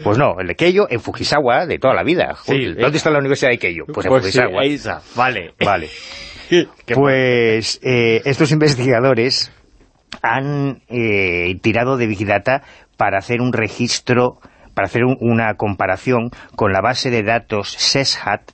Pues no, el de Keio en Fujisawa de toda la vida. Sí, ¿Dónde está la Universidad de Keio? Pues en Pues sí, Fujisawa. esa, vale. Vale. Pues eh, estos investigadores han eh, tirado de Big Data para hacer un registro, para hacer un- una comparación con la base de datos SESHAT,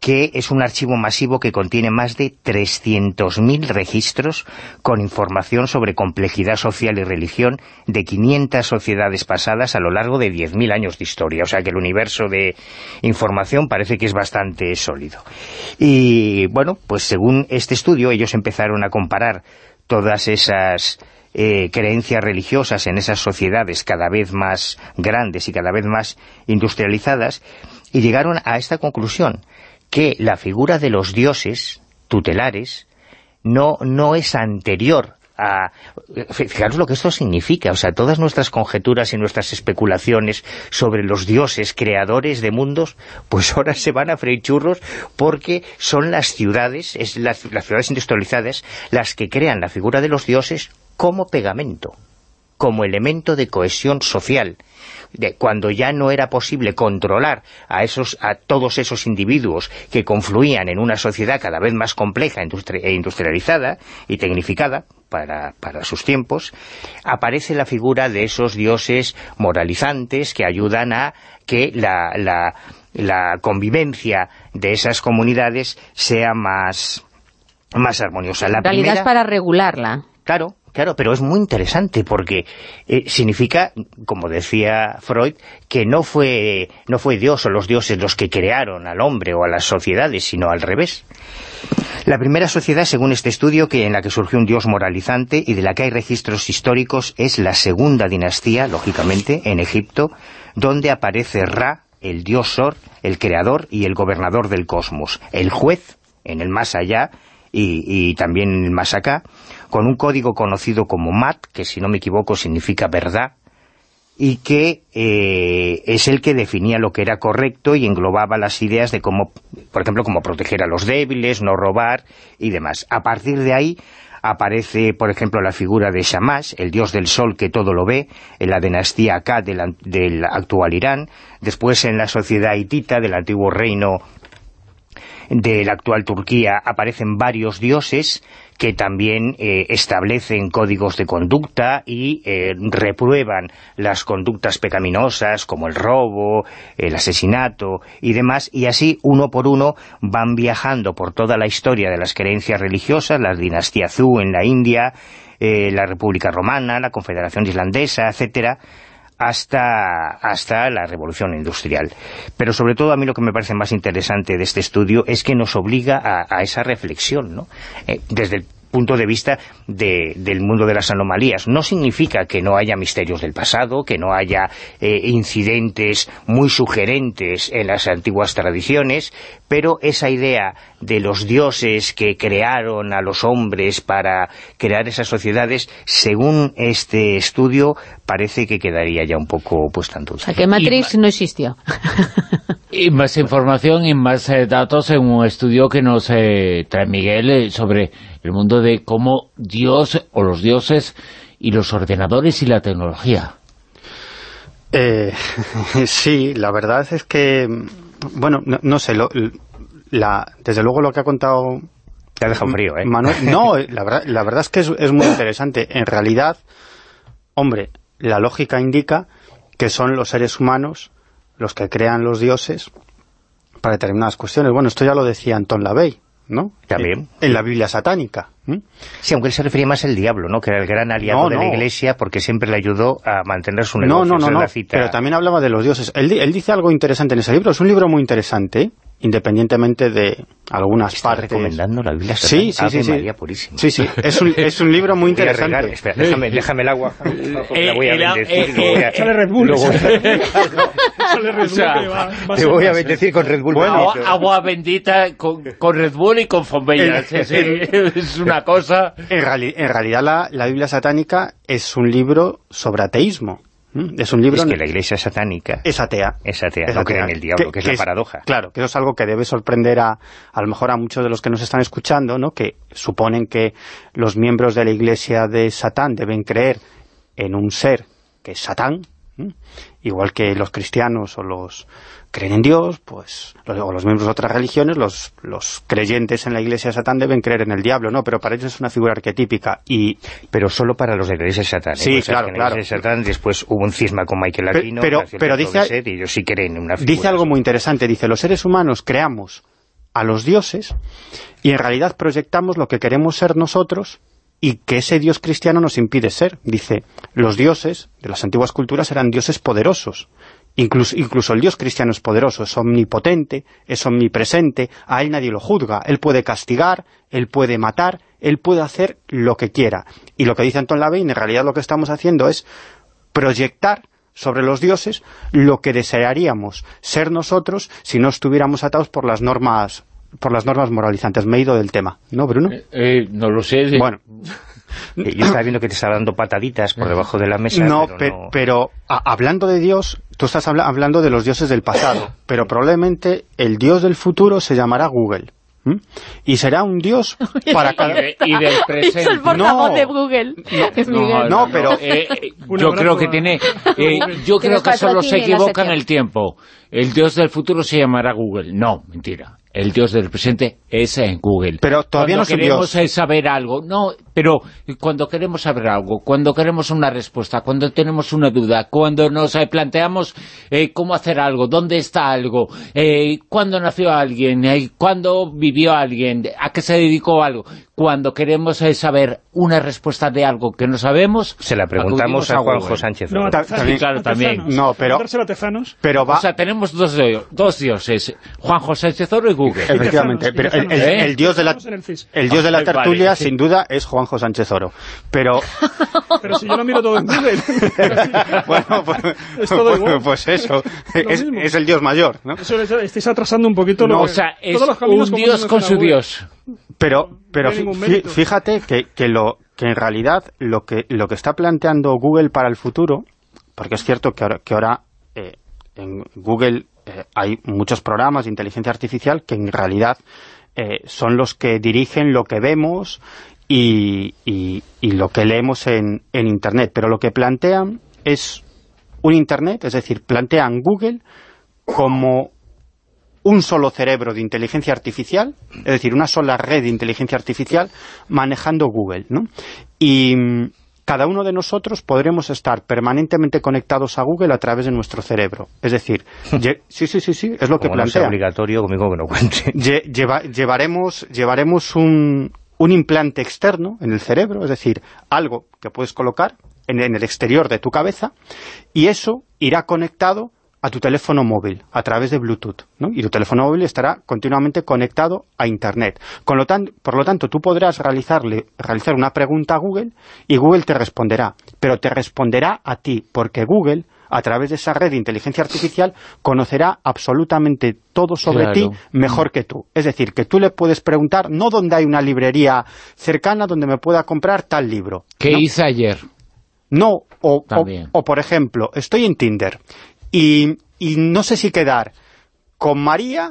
que es un archivo masivo que contiene más de 300.000 registros con información sobre complejidad social y religión de 500 sociedades pasadas a lo largo de 10.000 años de historia. O sea que el universo de información parece que es bastante sólido. Y bueno, pues según este estudio ellos empezaron a comparar todas esas eh, creencias religiosas en esas sociedades cada vez más grandes y cada vez más industrializadas y llegaron a esta conclusión que la figura de los dioses tutelares no, no es anterior a... Fijaros lo que esto significa, o sea, todas nuestras conjeturas y nuestras especulaciones sobre los dioses creadores de mundos, pues ahora se van a freír churros porque son las ciudades, es las, las ciudades industrializadas, las que crean la figura de los dioses como pegamento, como elemento de cohesión social de cuando ya no era posible controlar a esos a todos esos individuos que confluían en una sociedad cada vez más compleja industri- e industrializada y tecnificada para, para sus tiempos, aparece la figura de esos dioses moralizantes que ayudan a que la, la, la convivencia de esas comunidades sea más, más armoniosa. La realidad es primera- para regularla. Claro, claro, pero es muy interesante porque eh, significa, como decía Freud, que no fue, no fue Dios o los dioses los que crearon al hombre o a las sociedades, sino al revés. La primera sociedad, según este estudio, que en la que surgió un dios moralizante y de la que hay registros históricos, es la segunda dinastía, lógicamente, en Egipto, donde aparece Ra, el dios Sor, el creador y el gobernador del cosmos, el juez en el más allá y, y también en el más acá, con un código conocido como Mat, que si no me equivoco significa verdad, y que eh, es el que definía lo que era correcto y englobaba las ideas de cómo, por ejemplo, cómo proteger a los débiles, no robar y demás. A partir de ahí aparece, por ejemplo, la figura de Shamash, el dios del sol que todo lo ve, en la dinastía Akkad del, del actual Irán, después en la sociedad hitita del antiguo reino de la actual Turquía aparecen varios dioses que también eh, establecen códigos de conducta y eh, reprueban las conductas pecaminosas como el robo, el asesinato y demás, y así uno por uno van viajando por toda la historia de las creencias religiosas, la dinastía Zhou en la India, eh, la República Romana, la Confederación Islandesa, etcétera, hasta, hasta la revolución industrial. Pero sobre todo a mí lo que me parece más interesante de este estudio es que nos obliga a, a esa reflexión, ¿no? Eh, desde el punto de vista de- del mundo de las anomalías. No significa que no haya misterios del pasado, que no haya eh, incidentes muy sugerentes en las antiguas tradiciones, pero esa idea de los dioses que crearon a los hombres para crear esas sociedades, según este estudio, parece que quedaría ya un poco puesta en duda. O sea, que Matrix no existió. Y más información y más eh, datos en un estudio que nos eh, trae Miguel eh, sobre el mundo de cómo Dios o los dioses y los ordenadores y la tecnología. Eh, sí, la verdad es que, bueno, no, no sé, lo- la, desde luego lo que ha contado Te ha dejado frío, ¿eh? Manuel, no, la verdad, la verdad es que es, es muy interesante. En realidad, hombre, la lógica indica que son los seres humanos los que crean los dioses para determinadas cuestiones. Bueno, esto ya lo decía Anton LaVey, ¿no? También. En, en la Biblia satánica. ¿m? Sí, aunque él se refería más al diablo, ¿no? Que era el gran aliado No, de la no. Iglesia porque siempre le ayudó a mantener su No, negocio. no, no, no, cita. pero también hablaba de los dioses. Él, él dice algo interesante en ese libro. Es un libro muy interesante, independientemente de algunas ¿Está partes. recomendando la Biblia Sí, satánica? sí, sí, sí. María purísima. Sí, sí, es un, es un libro muy a regar. interesante. Espera, déjame, déjame el agua. la voy a bendecir. eh, a- Échale Red Bull. Te voy a ¿eh? bendecir con Red Bull. Agua, bendito. agua bendita con, con Red Bull y con Fombella. Sí, sí, es una cosa... En, reali- en realidad la, la Biblia satánica es un libro sobre ateísmo. Es un libro... Es que la Iglesia satática es atea. es atea, Es no atea. cree en el diablo, que, es la paradoja. Claro, que eso es algo que debe sorprender a, a lo mejor a muchos de los que nos están escuchando, ¿no? que suponen que los miembros de la iglesia de Satán deben creer en un ser que es Satán. Igual que los cristianos o los creen en Dios, pues, los- o los miembros de otras religiones, los, los creyentes en la iglesia de Satán deben creer en el diablo, ¿no? Pero para ellos es una figura arquetípica y Pero solo para los de la Iglesia de Satán. ¿eh? Sí, O sea, claro, que en la Iglesia claro. de Satán después hubo un cisma con Michael Aquino, pero- pero dice- Sed, y ellos sí creen en una figura. dice algo muy interesante, dice, los seres humanos creamos a los dioses y en realidad proyectamos lo que queremos ser nosotros y que ese dios cristiano nos impide ser. Dice, los dioses de las antiguas culturas eran dioses poderosos. Incluso, incluso el dios cristiano es poderoso, es omnipotente, es omnipresente, a él nadie lo juzga, él puede castigar, él puede matar, él puede hacer lo que quiera. Y lo que dice Anton Lavey, en realidad lo que estamos haciendo es proyectar sobre los dioses lo que desearíamos ser nosotros si no estuviéramos atados por las normas por las normas moralizantes. Me he ido del tema, ¿no, Bruno? Eh, no lo sé. Bueno, Eh, Yo estaba viendo que te estaba dando pataditas por debajo de la mesa. no, pero pe- no- pero a- hablando de Dios, tú estás habla- hablando de los dioses del pasado, pero probablemente el dios del futuro se llamará Google. Y será un dios para Y, cada... de- y del Es presente. el portavoz No. de Google. Es Miguel. no, pero- eh, eh, yo creo que tiene eh, yo creo que solo se equivoca en el tiempo el dios del futuro se llamará Google no, mentira el dios del presente es en Google Pero todavía cuando no es un queremos dios. eh, saber algo no, pero cuando queremos saber algo cuando queremos una respuesta, cuando tenemos una duda cuando nos eh, planteamos eh, cómo hacer algo, dónde está algo eh, cuándo nació alguien eh, cuándo vivió alguien a qué se dedicó algo cuando queremos eh, saber una respuesta de algo que no sabemos Se la preguntamos acudimos a Juanjo. Sánchez. No, a Ta- Tezanos, también- claro, a también. No, pero- a. Pero va... O sea, tenemos dos, dos dioses, Juanjo Sánchez Oro y Google. Efectivamente, Tezanos, pero el, el- el dios de la el dios de la Ah, vale, tertulia sí. sin duda es Juanjo Sánchez Oro. Pero Pero si yo lo miro todo en Google. bueno, pues, Es todo pues- igual. pues eso, es, el dios mayor, ¿no? Eso es- estáis atrasando un poquito lo No, o que- sea, es un dios con su dios. Pero, pero fíjate que, que lo que en realidad lo que lo que está planteando Google para el futuro, porque es cierto que ahora, que ahora eh, en Google eh, hay muchos programas de inteligencia artificial que en realidad eh, son los que dirigen lo que vemos y, y- y lo que leemos en, en Internet. Pero lo que plantean es un Internet, es decir, plantean Google como un solo cerebro de inteligencia artificial, es decir, una sola red de inteligencia artificial manejando Google, ¿no? Y mm, cada uno de nosotros podremos estar permanentemente conectados a Google a través de nuestro cerebro. Es decir, sí, sí, sí, sí, es lo que Como no plantea. obligatorio, conmigo que no cuente. Lle- lleva- llevaremos llevaremos un, un implante externo en el cerebro, es decir, algo que puedes colocar en, el exterior de tu cabeza, y eso irá conectado a tu teléfono móvil a través de Bluetooth, ¿no? Y tu teléfono móvil estará continuamente conectado a Internet. Con lo por lo tanto, tú podrás realizarle, realizar una pregunta a Google y Google te responderá, pero te responderá a ti, porque Google, a través de esa red de inteligencia artificial, conocerá absolutamente todo sobre Claro. ti mejor que tú. Es decir, que tú le puedes preguntar no dónde hay una librería cercana donde me pueda comprar tal libro. ¿Qué ¿no? hice ayer? No, o, o, o, por ejemplo, estoy en Tinder y, y no sé si quedar con María,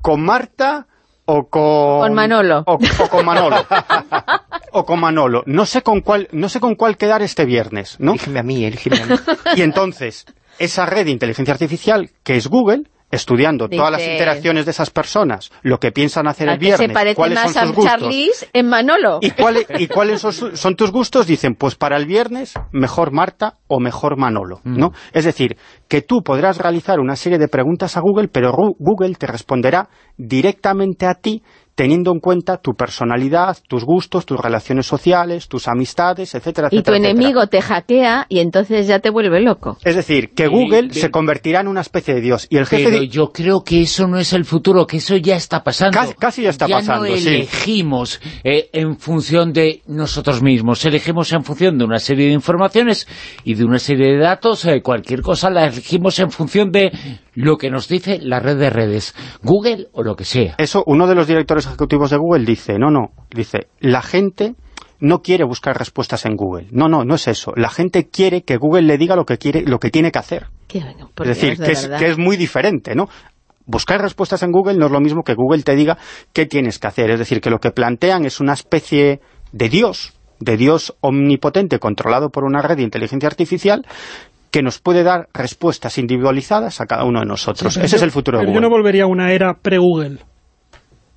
con Marta o con... Con Manolo. O, o con Manolo. o con Manolo. No sé con cuál, no sé con cuál quedar este viernes, ¿no? Elígeme a mí, elígeme a mí. Y entonces, esa red de inteligencia artificial, que es Google, estudiando todas las interacciones de esas personas, lo que piensan hacer ¿A el viernes, se parece cuáles más son a sus gustos, Charlize en Manolo? ¿Y, cuáles- y cuáles son, tus gustos? Dicen, pues para el viernes, mejor Marta o mejor Manolo, ¿no? Es decir, que tú podrás realizar una serie de preguntas a Google, pero Google te responderá directamente a ti, teniendo en cuenta tu personalidad, tus gustos, tus relaciones sociales, tus amistades, etcétera, Y tu etcétera, etcétera. enemigo te hackea y entonces ya te vuelve loco. Es decir, que Sí, Google se convertirá en una especie de Dios. Y el jefe Pero de- yo creo que eso no es el futuro, que eso ya está pasando. Casi- casi ya está pasando, no sí. elegimos eh, en función de nosotros mismos, elegimos en función de una serie de informaciones y de una serie de datos, eh, cualquier cosa la elegimos en función de lo que nos dice la red de redes, Google o lo que sea. Eso, uno de los directores ejecutivos de Google dice, no, no, dice, la gente no quiere buscar respuestas en Google. No, no, no es eso. La gente quiere que Google le diga lo que quiere, lo que tiene que hacer. Qué bueno, es decir, Dios, de que es, verdad. que es muy diferente, ¿no? Buscar respuestas en Google no es lo mismo que Google te diga qué tienes que hacer. Es decir, que lo que plantean es una especie de Dios, de Dios omnipotente controlado por una red de inteligencia artificial que nos puede dar respuestas individualizadas a cada uno de nosotros. Ese es el futuro de pero Google. Yo no volvería a una era pre-Google.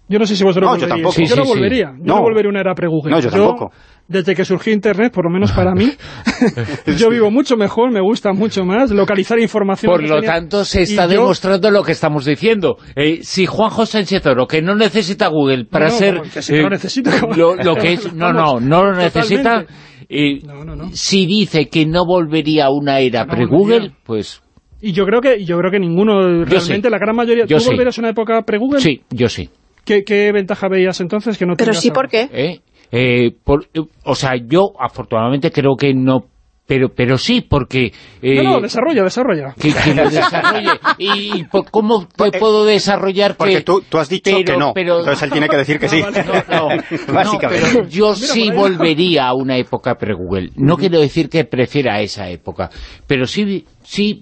Yo no sé si vosotros No, yo volveríais. tampoco. Yo no Sí, sí, sí. volvería. Yo no. No. volvería a una era pre-Google. No, yo tampoco. Desde que surgió Internet, por lo menos para mí, yo vivo mucho mejor, me gusta mucho más localizar información. Por lo tenía- tanto, se y está yo- demostrando lo que estamos diciendo. Eh, si Juanjo Sánchez Oro, que no necesita Google para No, no, ser... sí que lo necesita, como- lo, lo que es... No, no, no lo necesita. totalmente. Eh, No, no, no. Si dice que no volvería a una era No pre-Google, pues Y yo creo que yo creo que ninguno, realmente, sí. la gran mayoría... Yo ¿Tú sí. volverías a una época pre-Google? sí, yo sí. ¿Qué, ¿Qué ventaja veías entonces que no Pero sí? ¿por qué? ¿eh? Eh, por- eh, o sea, yo afortunadamente creo que no... Pero, pero sí, porque... eh, No, no, desarrolla, desarrolla. que, que lo desarrolle. ¿Y, y por- cómo te Porque- puedo desarrollar Porque que...? tú, tú has dicho pero- que no, pero- entonces él tiene que decir que sí. No, no, Básicamente. no, pero yo Mira, sí volvería a una época pre-Google. No quiero decir que prefiera esa época, pero sí, sí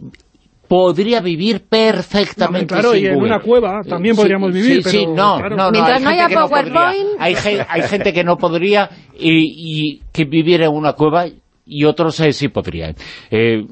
podría vivir perfectamente Claro, sin y en Google. una cueva también Sí, podríamos vivir, sí, sí, pero, no, claro. no, no, Mientras hay no haya no podría. PowerPoint. Hay, hay gente que no podría y, y que viviera en una cueva y otros eh, sí podrían. Eh,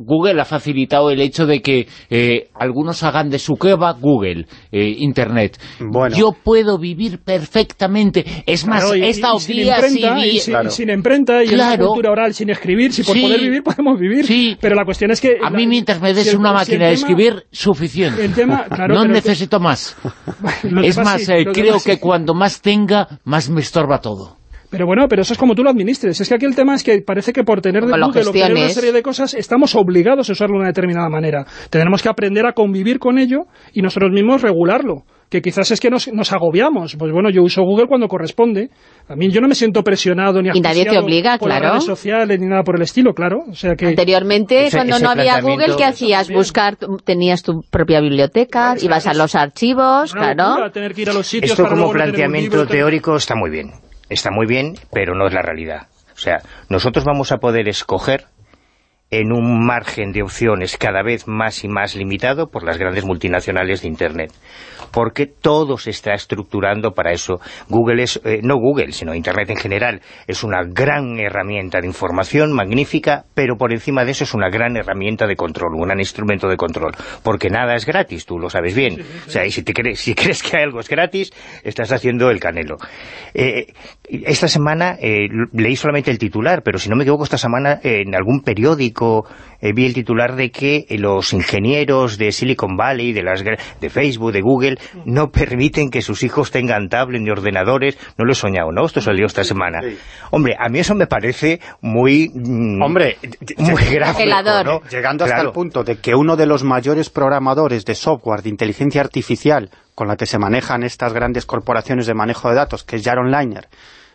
Google ha facilitado el hecho de que eh, algunos hagan de su cueva Google, eh, Internet. Bueno. Yo puedo vivir perfectamente. Es más, Claro, y- he estado y sin días imprenta, y- y sin, Claro. sin imprenta y Claro. cultura oral sin escribir, si por Sí. poder vivir podemos vivir, Sí. pero la cuestión es que... A la- mí mientras me des una el máquina de tema- escribir, suficiente. el tema- no necesito más. Es más, sí, eh, creo sí. que cuando más tenga, más me estorba todo. Pero bueno, pero eso es como tú lo administres. Es que aquí el tema es que parece que por tener de lo tener una serie de cosas, estamos obligados a usarlo de una determinada manera. Tenemos que aprender a convivir con ello y nosotros mismos regularlo. Que quizás es que nos, nos agobiamos. Pues bueno, yo uso Google cuando corresponde. A mí yo no me siento presionado ni Y nadie te asfixiado obliga, por las claro. redes sociales ni nada por el estilo, claro. O sea que... Anteriormente, Ese- cuando ese no había Google, ¿qué hacías? Buscar, tenías tu propia biblioteca, Claro, ibas a los archivos, claro. locura tener que ir a los sitios Esto para como planteamiento libro, teórico está muy bien. Está muy bien, pero no es la realidad. O sea, nosotros vamos a poder escoger en un margen de opciones cada vez más y más limitado por las grandes multinacionales de Internet. Porque todo se está estructurando para eso. Google es, eh, no Google, sino Internet en general, es una gran herramienta de información magnífica, pero por encima de eso es una gran herramienta de control, un gran instrumento de control. Porque nada es gratis, tú lo sabes bien. O sea, y si, te crees, si crees que algo es gratis, estás haciendo el canelo. Eh, esta semana eh, leí solamente el titular, pero si no me equivoco, esta semana eh, en algún periódico eh, vi el titular de que eh, los ingenieros de Silicon Valley, de, las, de Facebook, de Google, no permiten que sus hijos tengan tablet ni ordenadores. No lo he soñado, ¿no? Esto salió esta semana. Hombre, a mí eso me parece muy... mm, Hombre, muy gráfico, Revelador. ¿no? Llegando hasta Claro. el punto de que uno de los mayores programadores de software de inteligencia artificial con la que se manejan estas grandes corporaciones de manejo de datos, que es Jaron Liner,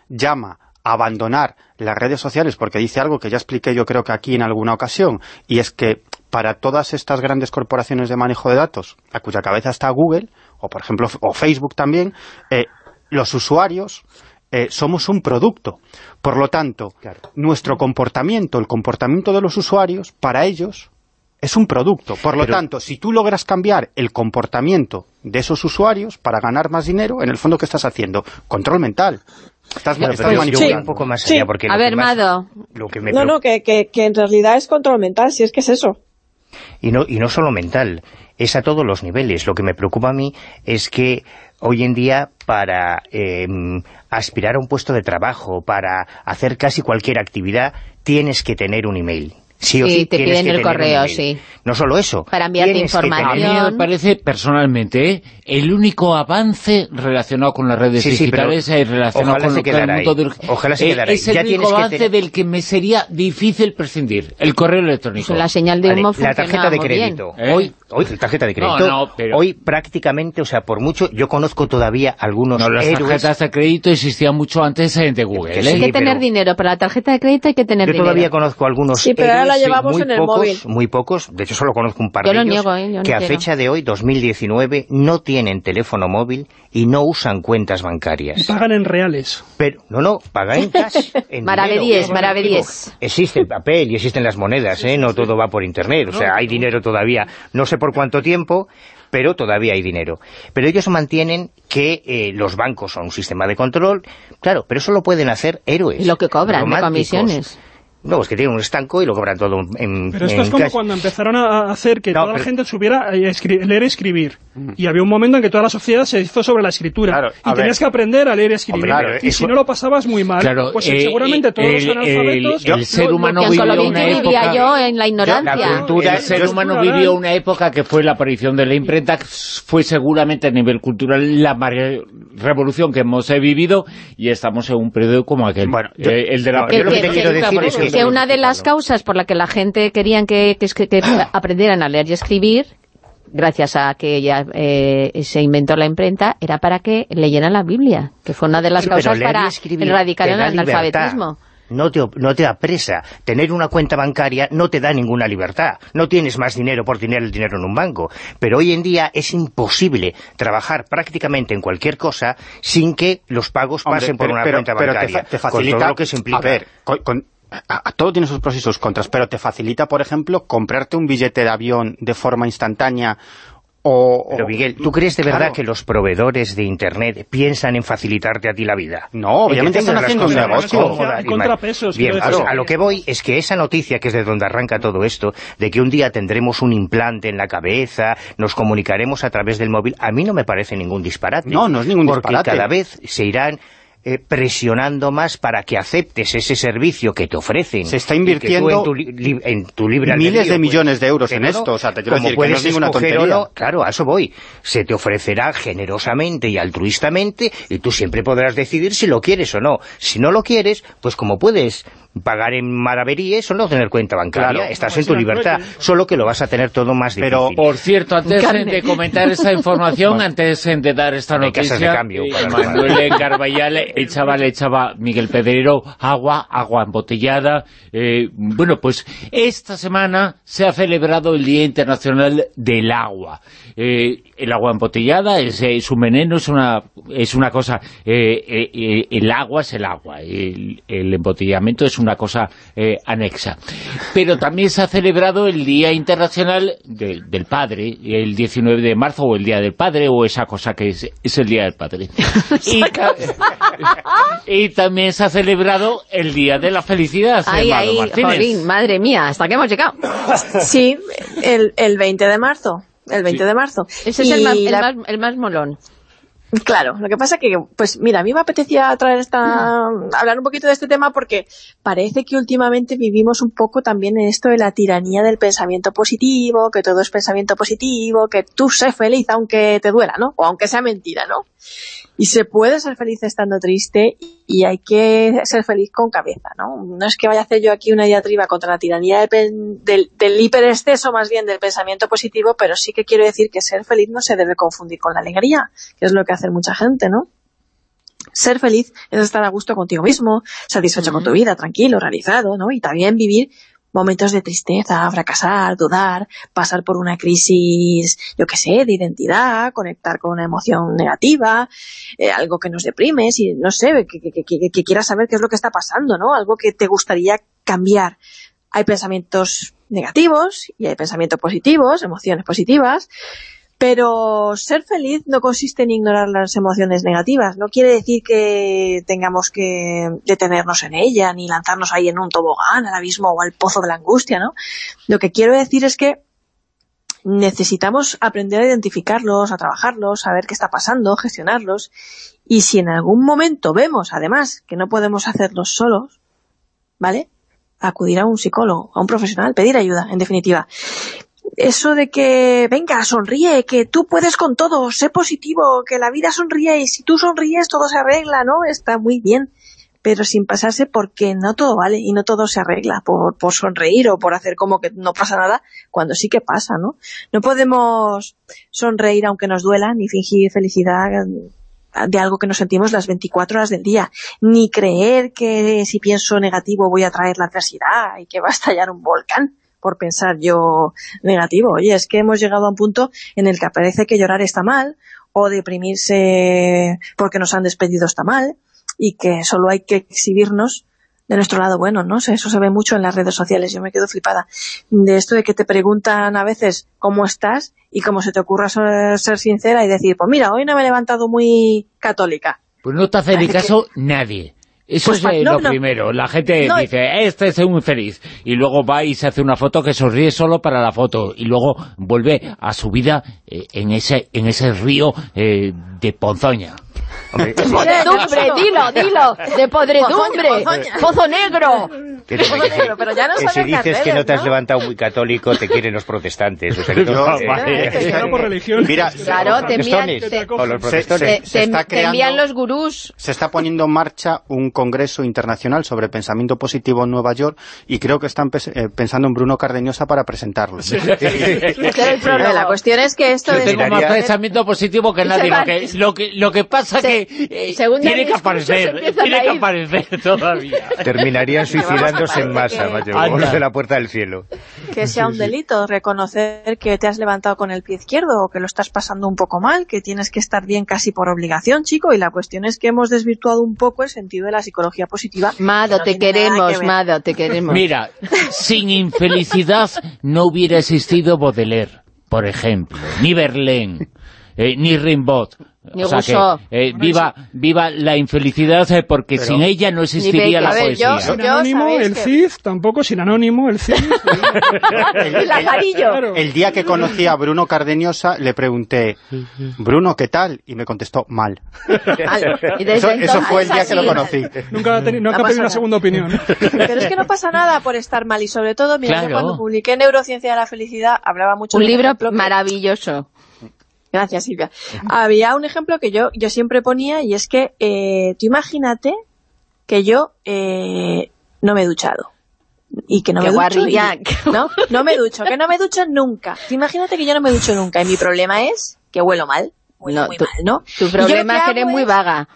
llama a abandonar las redes sociales porque dice algo que ya expliqué yo creo que aquí en alguna ocasión, y es que para todas estas grandes corporaciones de manejo de datos, a cuya cabeza está Google, o por ejemplo, o Facebook también, eh, los usuarios eh, somos un producto. Por lo tanto, nuestro comportamiento, el comportamiento de los usuarios, para ellos es un producto. Por lo Pero- tanto, si tú logras cambiar el comportamiento de esos usuarios para ganar más dinero, en el fondo, ¿qué estás haciendo? Control mental. Estás, Claro, estás pero yo- yo voy manipulando. un poco más Sí. allá, porque A lo que ver, Mado. lo que me No, no, que, que, que en realidad es control mental, si es que es eso. Y no, y no solo mental, es a todos los niveles. Lo que me preocupa a mí es que hoy en día para eh, aspirar a un puesto de trabajo, para hacer casi cualquier actividad, tienes que tener un email. Sí o Sí, sí, te tienes piden que el correo, sí. No solo eso. Para enviarte tener- A mí información. me parece, personalmente, ¿eh? el único avance relacionado con las redes Sí, digitales y relacionado con, lo que el mundo del- Ojalá se Eh, ahí. Es el Ya único que avance del que me sería difícil prescindir, el correo electrónico. La señal de Vale, humo la funciona tarjeta de muy bien. crédito. ¿Eh? Hoy, hoy, tarjeta de crédito. No, no, pero- Hoy prácticamente, o sea, por mucho, yo conozco todavía algunos No, las héroes. tarjetas de crédito existían mucho antes eh, de Google. Que ¿eh? sí, Hay que tener pero- dinero. Para la tarjeta de crédito hay que tener Yo dinero. todavía conozco algunos Sí, pero ahora la héroes, llevamos muy en el pocos, móvil. muy pocos, de hecho solo conozco un par Yo de lo ellos, niego, ¿eh? Yo no que a quiero. fecha de hoy, 2019, no tienen teléfono móvil y no usan cuentas Y bancarias. pagan en reales. Pero, no, no, pagan en cash. en Maravedíes, dinero. maravedíes. Existe el papel y existen las monedas, ¿eh? No todo va por internet, o sea, hay dinero todavía, no sé por cuánto tiempo, pero todavía hay dinero. Pero ellos mantienen que eh, los bancos son un sistema de control, claro, pero eso lo pueden hacer héroes. Y lo que cobran de comisiones. No, es que tienen un estanco y lo cobran todo en Pero esto en es como cash. cuando empezaron a hacer que No, toda la pero- gente supiera eh, leer y escribir. Y había un momento en que toda la sociedad se hizo sobre la escritura. Claro, y tenías ver. que aprender a leer y escribir. Hombre, claro, y eso- si no lo pasabas muy mal, Claro, pues eh, seguramente todos los el- el- analfabetos... el ser lo- humano lo- vivió una vivía época- yo en la la ignorancia. cultura- el ser yo- humano vivió una época que fue la aparición de la imprenta, fue seguramente a nivel cultural la mayor revolución que hemos eh, vivido y estamos en un periodo como aquel, Bueno, yo- Eh, el de la no, yo lo que te quiero decir es que- que una de las causas por la que la gente querían que, que, que- que aprendieran a leer y escribir gracias a que ya eh, se inventó la imprenta, era para que leyeran la Biblia, que fue una de las Sí, causas para erradicar el analfabetismo. No te, op- no te da presa. Tener una cuenta bancaria no te da ninguna libertad. No tienes más dinero por tener el dinero en un banco. Pero hoy en día es imposible trabajar prácticamente en cualquier cosa sin que los pagos Hombre, pasen por pero- una pero- cuenta pero te bancaria. fa- te con todo lo que eso implica. A ver, con- con- a- a- todo tiene sus pros y sus contras, pero te facilita, por ejemplo, comprarte un billete de avión de forma instantánea o... Pero Miguel, ¿tú crees de verdad Claro. que los proveedores de Internet piensan en facilitarte a ti la vida? No, obviamente están haciendo un negocio. contrapesos, Bien, quiero a, lo- a lo que voy es que esa noticia, que es de donde arranca todo esto, de que un día tendremos un implante en la cabeza, nos comunicaremos a través del móvil, a mí no me parece ningún disparate. No, no es ningún porque disparate. cada vez se irán eh, presionando más para que aceptes ese servicio que te ofrecen. Se está invirtiendo en tu, li- en tu libre miles albedrío, de millones de euros en esto, o sea, te quiero decir que no es ninguna tontería. no, Claro, a eso voy. Se te ofrecerá generosamente y altruistamente y tú siempre podrás decidir si lo quieres o no. Si no lo quieres, pues como puedes pagar en maraveríes o no tener cuenta bancaria, Claro. estás en tu libertad, solo que lo vas a tener todo más Pero- difícil. Por cierto, antes Carne. de comentar esta información, antes de dar esta noticia, de cambio eh, para Manuel Carballal echaba, le echaba Miguel Pedrero agua, agua embotellada. eh, bueno, pues esta semana se ha celebrado el Día Internacional del Agua. Eh, el agua embotellada es, es un veneno, es una, es una cosa... eh, eh, eh, el agua es el agua, el, el embotellamiento es una cosa eh, anexa. Pero también se ha celebrado el Día Internacional de- del Padre, el 19 de marzo, o el Día del Padre, o esa cosa que es, es el Día del Padre. y, también se ha celebrado el Día de la Felicidad, ahí, Martínez. jolín, madre mía, hasta que hemos llegado. Sí, el, el 20 de marzo. El 20 de marzo. Ese es el el, más, el más molón. Claro, lo que pasa que, pues mira, a mí me apetecía traer esta, hablar un poquito de este tema porque parece que últimamente vivimos un poco también en esto de la tiranía del pensamiento positivo, que todo es pensamiento positivo, que tú sé feliz aunque te duela, ¿no? O aunque sea mentira, ¿no? Y se puede ser feliz estando triste y hay que ser feliz con cabeza, ¿no? No es que vaya a hacer yo aquí una diatriba contra la tiranía del, pen- del, del hiperexceso más bien del pensamiento positivo, pero sí que quiero decir que ser feliz no se debe confundir con la alegría, que es lo que hace mucha gente, ¿no? Ser feliz es estar a gusto contigo mismo, satisfecho con tu vida, tranquilo, realizado, ¿no? Y también vivir momentos de tristeza, fracasar, dudar, pasar por una crisis, yo qué sé, de identidad, conectar con una emoción negativa, eh, algo que nos deprime, si, no sé, que, que, que- que quieras saber qué es lo que está pasando, ¿no? Algo que te gustaría cambiar. Hay pensamientos negativos y hay pensamientos positivos, emociones positivas, pero ser feliz no consiste en ignorar las emociones negativas. No quiere decir que tengamos que detenernos en ella, ni lanzarnos ahí en un tobogán, al abismo o al pozo de la angustia, ¿no? Lo que quiero decir es que necesitamos aprender a identificarlos, a trabajarlos, a ver qué está pasando, gestionarlos. Y si en algún momento vemos, además, que no podemos hacerlos solos, ¿vale? Acudir a un psicólogo, a un profesional, pedir ayuda, en definitiva eso de que, venga, sonríe, que tú puedes con todo, sé positivo, que la vida sonríe y si tú sonríes todo se arregla, ¿no? Está muy bien, pero sin pasarse porque no todo vale y no todo se arregla por, por sonreír o por hacer como que no pasa nada, cuando sí que pasa, ¿no? No podemos sonreír aunque nos duela, ni fingir felicidad de algo que nos sentimos las 24 horas del día, ni creer que si pienso negativo voy a traer la adversidad y que va a estallar un volcán por pensar yo negativo. Oye, es que hemos llegado a un punto en el que parece que llorar está mal, o deprimirse porque nos han despedido está mal, y que solo hay que exhibirnos de nuestro lado bueno, ¿no? Eso se ve mucho en las redes sociales, yo me quedo flipada. De esto de que te preguntan a veces cómo estás y cómo se te ocurra ser, ser sincera y decir, pues mira, hoy no me he levantado muy católica. Pues no te hace ni que- caso nadie. Eso Pues es no, lo no. primero. La gente No, dice, este es muy feliz. Y luego va y se hace una foto que sonríe solo para la foto. Y luego vuelve a su vida eh, en ese en ese río eh, de ponzoña. Hombre, sí, Podredumbre, dilo, dilo, de podredumbre, Pozoña, pozoña. pozo negro. que te- Joder, pero- pero ya no que si dices que no te has ¿no? levantado muy católico, te quieren los protestantes. O sea, que no- Yo- vale. Claro, por religión. Mira, Claro, te envían, te- o los se, protestones. se- se te- está te envían creando, los gurús. se está poniendo en marcha un congreso internacional sobre pensamiento positivo en Nueva York y creo que están eh, pensando en Bruno Cardeñosa para presentarlo. Ese era el Pero prólogo. la cuestión es que esto Yo es... tengo más pensamiento positivo que nadie. Lo que, lo que, lo que pasa Se- que eh, tiene que aparecer. Tiene que aparecer todavía. Terminarían suicidándose en masa, macho, Anda. de la puerta del cielo. que sea un delito reconocer que te has levantado con el pie izquierdo o que lo estás pasando un poco mal, que tienes que estar bien casi por obligación, chico, y la cuestión es que hemos desvirtuado un poco el sentido de la psicología positiva. Mado, No te que queremos, ver. Mado, te queremos. Mira, sin infelicidad no hubiera existido Baudelaire, por ejemplo, ni Verlaine, eh, ni Rimbaud. Ni o sea Rousseau. que, eh, viva, viva la infelicidad eh, porque sin ella no existiría la A ver, poesía. yo- Sin Yo, anónimo, ¿sabéis el que- CID, tampoco sin anónimo, el CID. El. Claro. El día que conocí a Bruno Cardeñosa le pregunté, Bruno, ¿qué tal? Y me contestó, mal. Desde Eso, fue el día que lo conocí. Nunca ha teni- no ha No una segunda opinión. Pero es que no pasa nada por estar mal y sobre todo, mira, yo Claro. cuando publiqué Neurociencia de la Felicidad hablaba mucho Un de libro maravilloso. Gracias, Silvia. Había un ejemplo que yo, yo siempre ponía y es que eh, tú imagínate que yo eh, no me he duchado. Y que no me ducho. y- no, no me ducho, que no me ducho nunca. Tú imagínate que yo no me ducho nunca y mi problema es que huelo mal. Huelo No, muy tú- mal, ¿no? Tu problema es que eres muy es- vaga.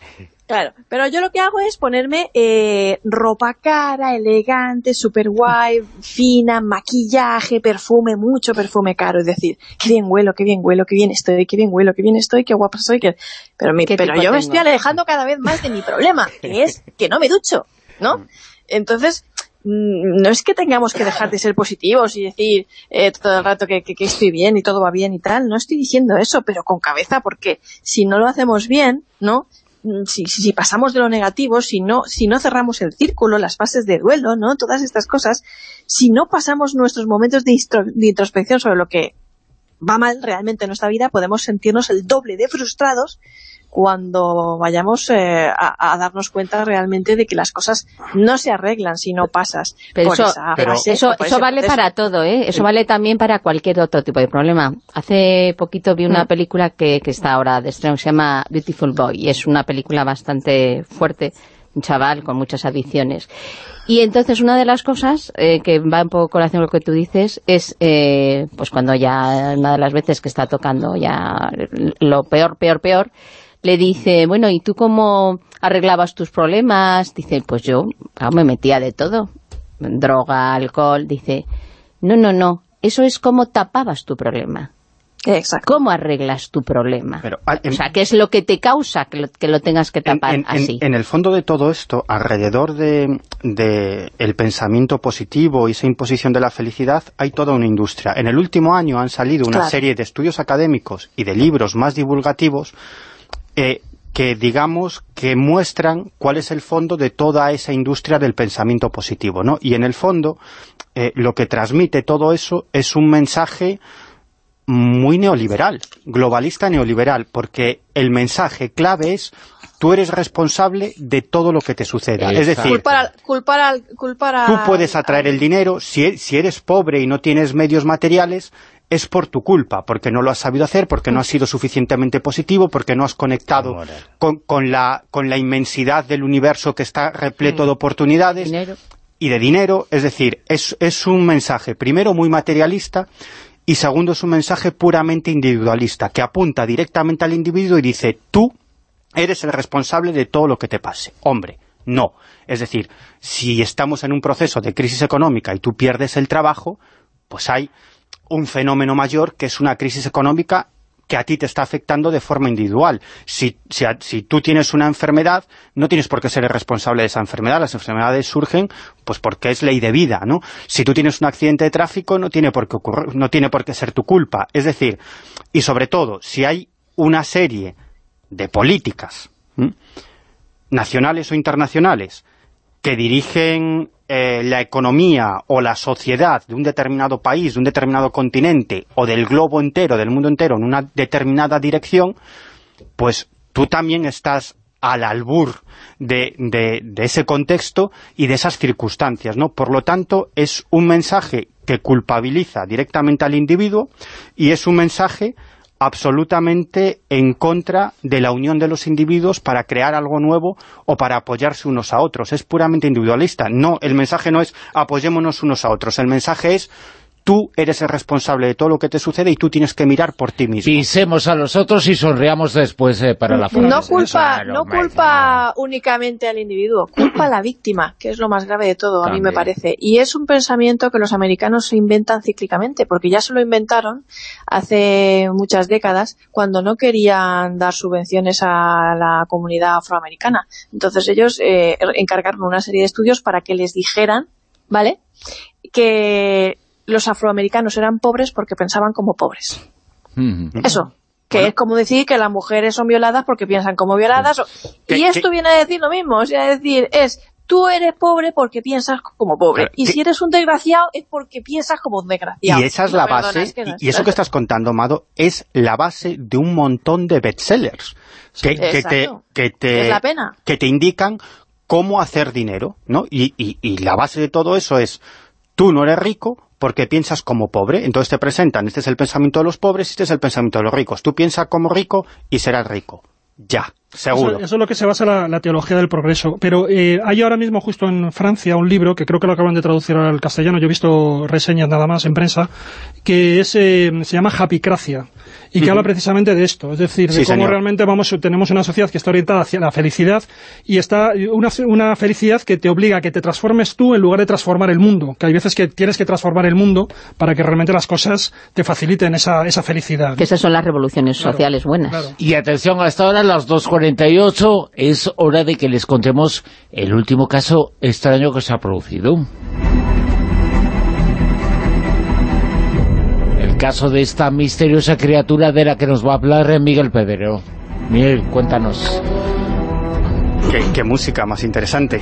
Claro, pero yo lo que hago es ponerme eh, ropa cara, elegante, super guay, fina, maquillaje, perfume, mucho perfume caro. Es decir, qué bien huelo, qué bien huelo, qué bien estoy, qué bien huelo, qué bien estoy, qué guapa soy. Que... Pero, mi- ¿Qué pero yo me estoy alejando cada vez más de mi problema, que es que no me ducho, ¿no? Entonces, mm, no es que tengamos que dejar de ser positivos y decir eh, todo el rato que, que- que estoy bien y todo va bien y tal, no estoy diciendo eso, pero con cabeza, porque si no lo hacemos bien, ¿no? Mm, Si, si, pasamos de lo negativo, si no, si no cerramos el círculo, las fases de duelo, ¿no? Todas estas cosas, si no pasamos nuestros momentos de introspección sobre lo que va mal realmente en nuestra vida, podemos sentirnos el doble de frustrados cuando vayamos eh, a, a darnos cuenta realmente de que las cosas no se arreglan si no pasas Pero por eso, esa pero fase eso, por eso ese vale para todo, ¿eh? Eso vale también para cualquier otro tipo de problema. Hace poquito vi una Mm. película que, que está ahora de estreno, se llama Beautiful Boy, y es una película bastante fuerte, un chaval con muchas adicciones. Y entonces una de las cosas eh, que va un poco con relación a lo que tú dices es, eh, pues cuando ya, una de las veces que está tocando ya lo peor, peor, peor, le dice, bueno, ¿y tú cómo arreglabas tus problemas? Dice, pues yo claro, me metía de todo, droga, alcohol, dice, no, no, no, eso es como tapabas tu problema. Exacto. ¿Cómo arreglas tu problema? Pero, ah, en- o sea, ¿qué es lo que te causa que lo, que lo tengas que tapar en- en- así? en el fondo de todo esto, alrededor de, de el pensamiento positivo y esa imposición de la felicidad, hay toda una industria. En el último año han salido una Claro. serie de estudios académicos y de libros más divulgativos eh, que, digamos, que muestran cuál es el fondo de toda esa industria del pensamiento positivo, ¿no? Y en el fondo, eh, lo que transmite todo eso es un mensaje muy neoliberal, globalista neoliberal, porque el mensaje clave es tú eres responsable de todo lo que te suceda. Es decir, Culpar al, culpar al, culpar a- tú puedes atraer el dinero, si, si eres pobre y no tienes medios materiales, es por tu culpa, porque no lo has sabido hacer, porque no has sido suficientemente positivo, porque no has conectado con, con la, con la inmensidad del universo que está repleto de oportunidades Dinero. y de dinero, es decir, es, es un mensaje, primero, muy materialista, y segundo, es un mensaje puramente individualista, que apunta directamente al individuo y dice, tú eres el responsable de todo lo que te pase. Hombre, no. Es decir, si estamos en un proceso de crisis económica y tú pierdes el trabajo, pues hay un fenómeno mayor que es una crisis económica que a ti te está afectando de forma individual. Si, si, si tú tienes una enfermedad, no tienes por qué ser el responsable de esa enfermedad. Las enfermedades surgen pues porque es ley de vida, ¿no? Si tú tienes un accidente de tráfico, no tiene por qué ocurrir, no tiene por qué ser tu culpa. Es decir, y sobre todo, si hay una serie de políticas nacionales o internacionales que dirigen eh, la economía o la sociedad de un determinado país, de un determinado continente o del globo entero, del mundo entero, en una determinada dirección, pues tú también estás al albur de, de- de ese contexto y de esas circunstancias, ¿no? Por lo tanto, es un mensaje que culpabiliza directamente al individuo y es un mensaje absolutamente en contra de la unión de los individuos para crear algo nuevo o para apoyarse unos a otros. Es puramente individualista. No, el mensaje no es apoyémonos unos a otros. El mensaje es tú eres el responsable de todo lo que te sucede y tú tienes que mirar por ti mismo. Pisemos a los otros y sonreamos después eh, para la frase. No culpa, no culpa únicamente al individuo, culpa a la víctima, que es lo más grave de todo, a mí me parece. Y es un pensamiento que los americanos se inventan cíclicamente, porque ya se lo inventaron hace muchas décadas cuando no querían dar subvenciones a la comunidad afroamericana. Entonces ellos eh, encargaron una serie de estudios para que les dijeran, ¿vale?, que los afroamericanos eran pobres porque pensaban como pobres. Mm. Eso, que es como decir que las mujeres son violadas porque piensan como violadas. o- y esto viene a decir lo mismo, o sea, es decir, es tú eres pobre porque piensas como pobre. Y que- si eres un desgraciado es porque piensas como un desgraciado. Y esa es No, la perdona, base, es que no y- es- y eso que estás contando, Mado, es la base de un montón de bestsellers que, que te, que, te, Es la pena. que te indican cómo hacer dinero, ¿no? Y, y- y la base de todo eso es, tú no eres rico porque piensas como pobre, entonces te presentan, este es el pensamiento de los pobres, este es el pensamiento de los ricos. Tú piensas como rico y serás rico. Ya, seguro. Eso, eso es lo que se basa la, la teología del progreso. Pero eh, hay ahora mismo justo en Francia un libro, que creo que lo acaban de traducir al castellano, yo he visto reseñas nada más en prensa, que es, eh, se llama Happycracia, y que habla precisamente de esto, es decir, de Sí, cómo señor. realmente vamos tenemos una sociedad que está orientada hacia la felicidad, y está una, una felicidad que te obliga a que te transformes tú en lugar de transformar el mundo, que hay veces que tienes que transformar el mundo para que realmente las cosas te faciliten esa, esa felicidad. Que esas son las revoluciones Claro, sociales buenas. claro. Y atención, hasta ahora, las 2.48, es hora de que les contemos el último caso extraño que se ha producido. El caso de esta misteriosa criatura de la que nos va a hablar Miguel Pedrero. Miguel, cuéntanos. Qué, qué música más interesante.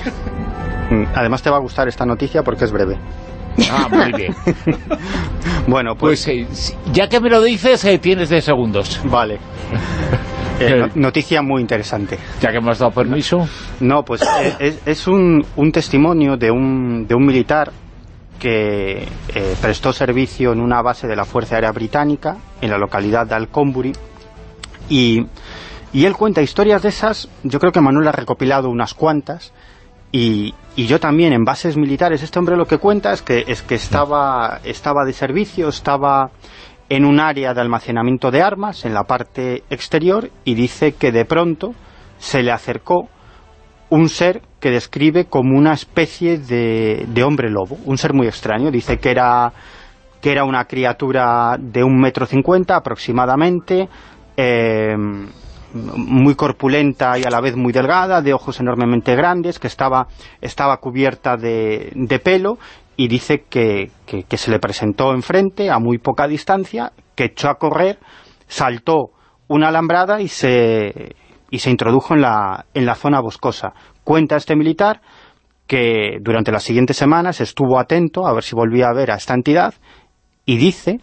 Mm, Además te va a gustar esta noticia porque es breve. Ah, muy bien. Bueno, pues, Pues eh, ya que me lo dices, eh, tienes 10 segundos. vale. Eh, no- noticia muy interesante. Ya que hemos dado permiso. No, pues eh, es, es un, un testimonio de un, de un militar que eh, prestó servicio en una base de la Fuerza Aérea Británica en la localidad de Alconbury y, y él cuenta historias de esas, yo creo que Manuel ha recopilado unas cuantas y, y yo también en bases militares, este hombre lo que cuenta es que, es que estaba, estaba de servicio, estaba en un área de almacenamiento de armas en la parte exterior y dice que de pronto se le acercó un ser que describe como una especie de, de hombre lobo, un ser muy extraño, dice que era que era una criatura de un metro cincuenta aproximadamente, eh, muy corpulenta y a la vez muy delgada, de ojos enormemente grandes, que estaba, estaba cubierta de, de pelo y dice que, se le presentó enfrente a muy poca distancia, que echó a correr, saltó una alambrada y se, y se introdujo en la, en la zona boscosa. Cuenta este militar que durante las siguientes semanas estuvo atento a ver si volvía a ver a esta entidad y dice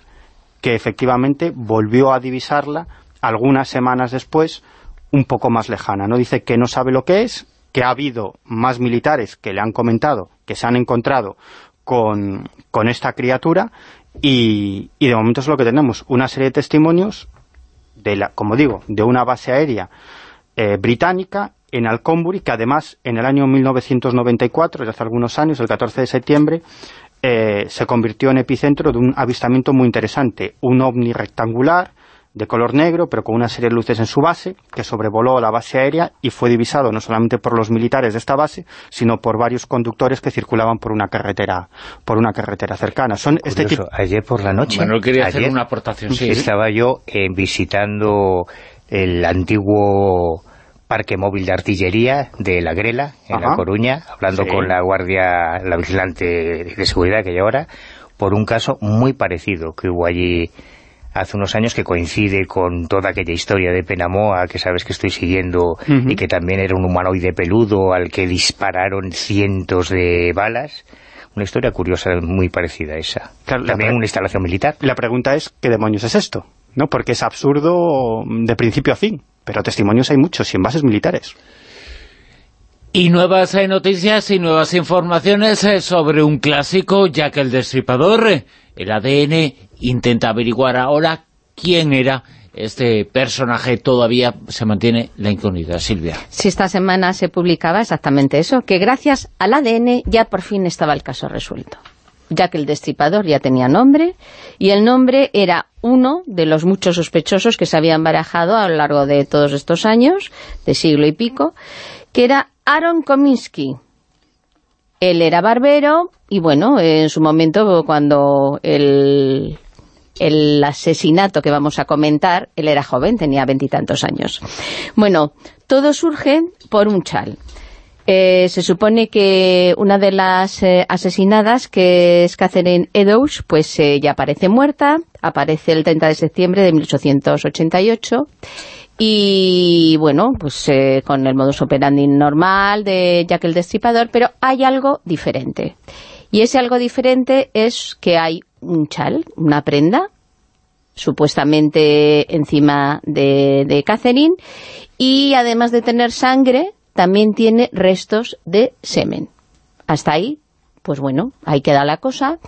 que efectivamente volvió a divisarla algunas semanas después un poco más lejana. No dice que no sabe lo que es, que ha habido más militares que le han comentado que se han encontrado con, con esta criatura y, y de momento es lo que tenemos, una serie de testimonios de la, como digo, de una base aérea eh, británica en Alconbury, que además en el año 1994, desde hace algunos años, el 14 de septiembre, eh, se convirtió en epicentro de un avistamiento muy interesante, un ovni rectangular de color negro, pero con una serie de luces en su base, que sobrevoló la base aérea y fue divisado no solamente por los militares de esta base, sino por varios conductores que circulaban por una carretera por una carretera cercana. Son este tipo ayer por la noche Manuel quería hacer una aportación, sí. estaba yo eh, visitando el antiguo parque móvil de artillería de La Grela, en Ajá. La Coruña, hablando Sí. con la guardia, la vigilante de seguridad que hay ahora, por un caso muy parecido que hubo allí hace unos años que coincide con toda aquella historia de Penamoa que sabes que estoy siguiendo y que también era un humanoide peludo al que dispararon cientos de balas. Una historia curiosa, muy parecida a esa. Claro, también una instalación militar. La pregunta es, ¿qué demonios es esto? ¿No? Porque es absurdo de principio a fin, pero testimonios hay muchos y en bases militares. Y nuevas eh, noticias y nuevas informaciones eh, sobre un clásico, Jack el Destripador. Eh, El ADN intenta averiguar ahora quién era este personaje. Todavía se mantiene la incógnita, Silvia. Si esta semana se publicaba exactamente eso, que gracias al ADN ya por fin estaba el caso resuelto. Ya que el destripador ya tenía nombre, y el nombre era uno de los muchos sospechosos que se habían barajado a lo largo de todos estos años, de siglo y pico, que era Aaron Kominsky. Él era barbero, y bueno, en su momento cuando el, el asesinato que vamos a comentar, él era joven, tenía veintitantos años. Bueno, todo surge por un chal. Eh, se supone que una de las eh, asesinadas, que es Catherine Eddowes, pues ya aparece muerta, aparece el 30 de septiembre de 1888, y bueno, pues eh, con el modus operandi normal de Jack el Destripador, pero hay algo diferente. Y ese algo diferente es que hay un chal, una prenda, supuestamente encima de, de Catherine, y además de tener sangre, también tiene restos de semen. Hasta ahí, pues bueno, ahí queda la cosa.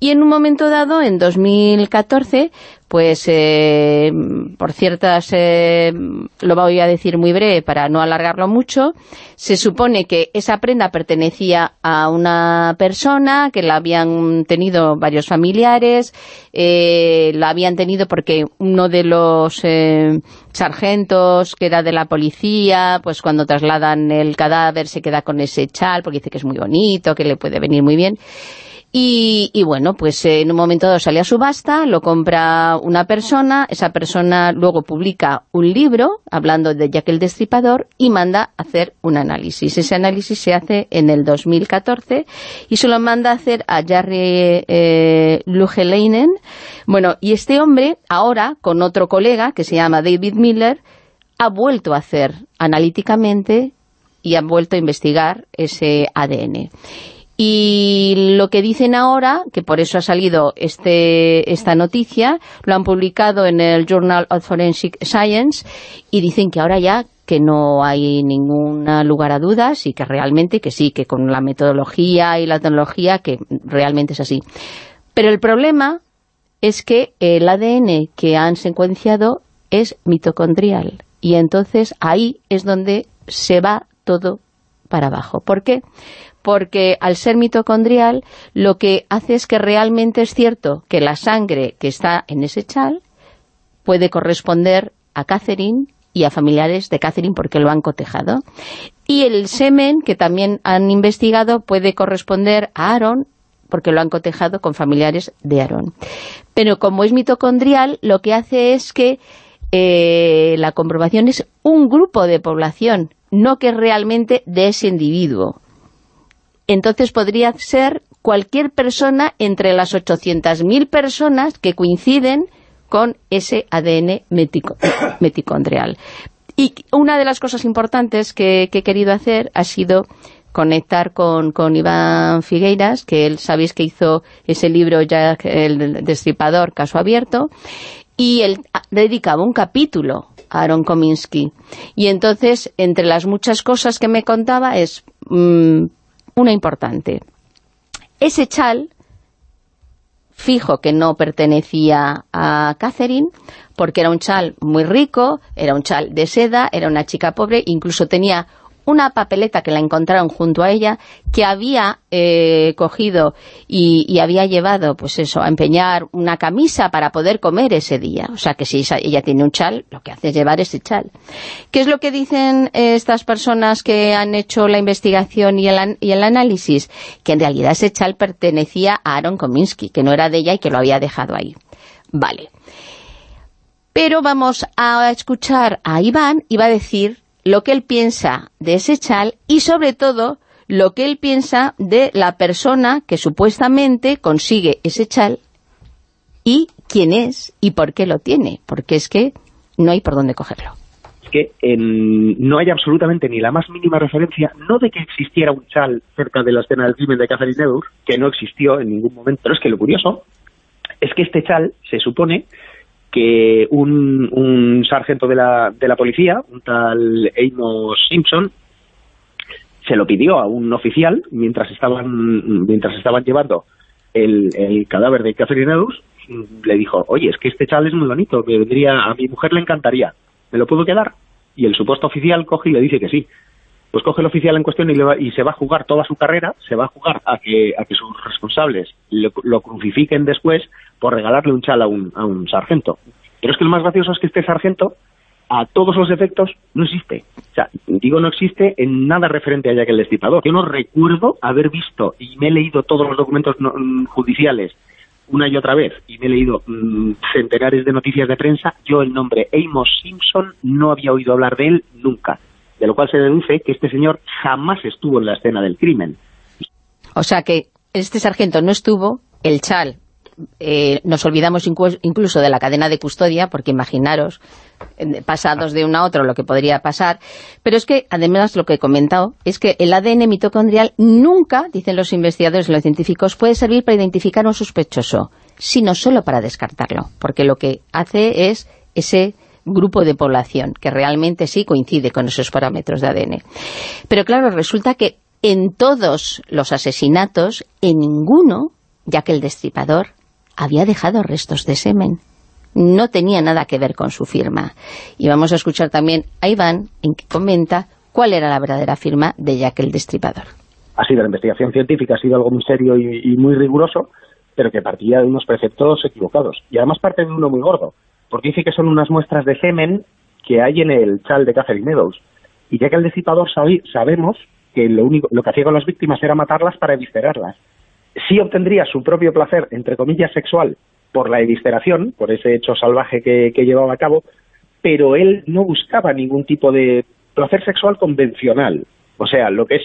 Y en un momento dado, en 2014, pues eh, por ciertas, eh, lo voy a decir muy breve para no alargarlo mucho, se supone que esa prenda pertenecía a una persona, que la habían tenido varios familiares, eh, la habían tenido porque uno de los eh, sargentos que era de la policía, pues cuando trasladan el cadáver se queda con ese chal porque dice que es muy bonito, que le puede venir muy bien. Y, y bueno, pues en un momento dado sale a subasta, lo compra una persona, esa persona luego publica un libro hablando de Jack el Destripador y manda a hacer un análisis. Ese análisis se hace en el 2014 y se lo manda a hacer a Jarry eh, Lugeleinen. Bueno, y este hombre ahora, con otro colega que se llama David Miller, ha vuelto a hacer analíticamente y ha vuelto a investigar ese ADN. Y lo que dicen ahora, que por eso ha salido este, esta noticia, lo han publicado en el Journal of Forensic Science y dicen que ahora ya que no hay ningún lugar a dudas y que realmente que sí, que con la metodología y la tecnología que realmente es así. Pero el problema es que el ADN que han secuenciado es mitocondrial y entonces ahí es donde se va todo para abajo. ¿Por qué? Porque al ser mitocondrial lo que hace es que realmente es cierto que la sangre que está en ese chal puede corresponder a Catherine y a familiares de Catherine porque lo han cotejado. Y el semen que también han investigado puede corresponder a Aaron porque lo han cotejado con familiares de Aaron. Pero como es mitocondrial, lo que hace es que eh, la comprobación es un grupo de población, no que realmente de ese individuo. Entonces podría ser cualquier persona entre las 800.000 personas que coinciden con ese ADN metico- mitocondrial. Y una de las cosas importantes que, he querido hacer ha sido conectar con, con Iván Figueiras, que él sabéis que hizo ese libro ya el destripador, caso abierto, y él dedicaba un capítulo a Aaron Kominsky. Y entonces, entre las muchas cosas que me contaba, es mm, una importante. Ese chal, fijo que no pertenecía a Catherine, porque era un chal muy rico, era un chal de seda, era una chica pobre, incluso tenía una papeleta que la encontraron junto a ella, que había eh, cogido y, había llevado, pues eso, a empeñar una camisa para poder comer ese día. O sea, que si ella tiene un chal, lo que hace es llevar ese chal. ¿Qué es lo que dicen eh, estas personas que han hecho la investigación y el, y el análisis? Que en realidad ese chal pertenecía a Aaron Kominsky, que no era de ella y que lo había dejado ahí. Vale. Pero vamos a escuchar a Iván y va a decir lo que él piensa de ese chal y sobre todo lo que él piensa de la persona que supuestamente consigue ese chal y quién es y por qué lo tiene, porque es que no hay por dónde cogerlo. es que en- no hay absolutamente ni la más mínima referencia, no de que existiera un chal cerca de la escena del crimen de Catherine Edwards, que no existió en ningún momento, pero es que lo curioso es que este chal se supone que un, sargento de la, de la policía, un tal Amos Simpson, se lo pidió a un oficial mientras estaban mientras estaban llevando el, el cadáver de Catherine Edwards, le dijo, oye, es que este chal es muy bonito, me vendría, a mi mujer le encantaría, ¿me lo puedo quedar? Y el supuesto oficial coge y le dice que sí. Pues coge el oficial en cuestión y, le va- y se va a jugar toda su carrera, se va a jugar a que, a que sus responsables lo crucifiquen después por regalarle un chal a un, a un sargento. Pero es que lo más gracioso es que este sargento, a todos los efectos, no existe. O sea, digo no existe en nada referente a Jack el Destripador. Yo no recuerdo haber visto, y me he leído todos los documentos no- mm, judiciales una y otra vez, y me he leído mm, centenares de noticias de prensa, yo el nombre Amos Simpson no había oído hablar de él nunca. De lo cual se deduce que este señor jamás estuvo en la escena del crimen. O sea que este sargento no estuvo, el chal, eh, nos olvidamos incluso de la cadena de custodia, porque imaginaros, pasados de uno a otro lo que podría pasar, pero es que además lo que he comentado es que el ADN mitocondrial nunca, dicen los investigadores y los científicos, puede servir para identificar a un sospechoso, sino solo para descartarlo, porque lo que hace es ese grupo de población que realmente sí coincide con esos parámetros de ADN. Pero claro, resulta que en todos los asesinatos, en ninguno, ya que el destripador había dejado restos de semen. No tenía nada que ver con su firma. Y vamos a escuchar también a Iván, en que comenta cuál era la verdadera firma de Jack el Destripador. Ha sido la investigación científica, ha sido algo muy serio y, muy riguroso, pero que partía de unos preceptos equivocados. Y además parte de uno muy gordo, porque dice que son unas muestras de semen que hay en el chal de Catherine Meadows. Y ya que el destripador sabi- sabemos que lo único lo que hacía con las víctimas era matarlas para eviscerarlas. Sí obtendría su propio placer, entre comillas, sexual, por la evisceración, por ese hecho salvaje que, llevaba a cabo, pero él no buscaba ningún tipo de placer sexual convencional. O sea, lo que es,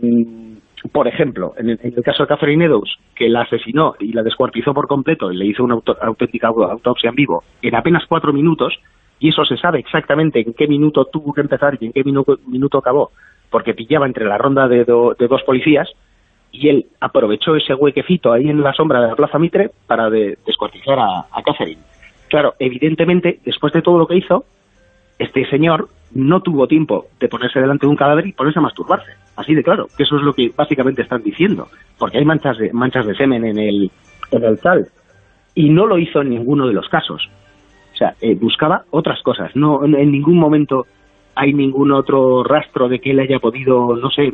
mm, por ejemplo, en el, en el caso de Catherine Eddowes, que la asesinó y la descuartizó por completo y le hizo una auto- auténtica au- autopsia en vivo en apenas cuatro minutos, y eso se sabe exactamente en qué minuto tuvo que empezar y en qué minuto, minuto acabó, porque pillaba entre la ronda de, do- de dos policías, y él aprovechó ese huequecito ahí en la sombra de la Plaza Mitre para de- descuartizar a, a Catherine. Claro, evidentemente, después de todo lo que hizo, este señor no tuvo tiempo de ponerse delante de un cadáver y ponerse a masturbarse. Así de claro, que eso es lo que básicamente están diciendo. Porque hay manchas de, manchas de semen en el, en el sal. Y no lo hizo en ninguno de los casos. O sea, eh, buscaba otras cosas. No, en, en ningún momento hay ningún otro rastro de que él haya podido, no sé,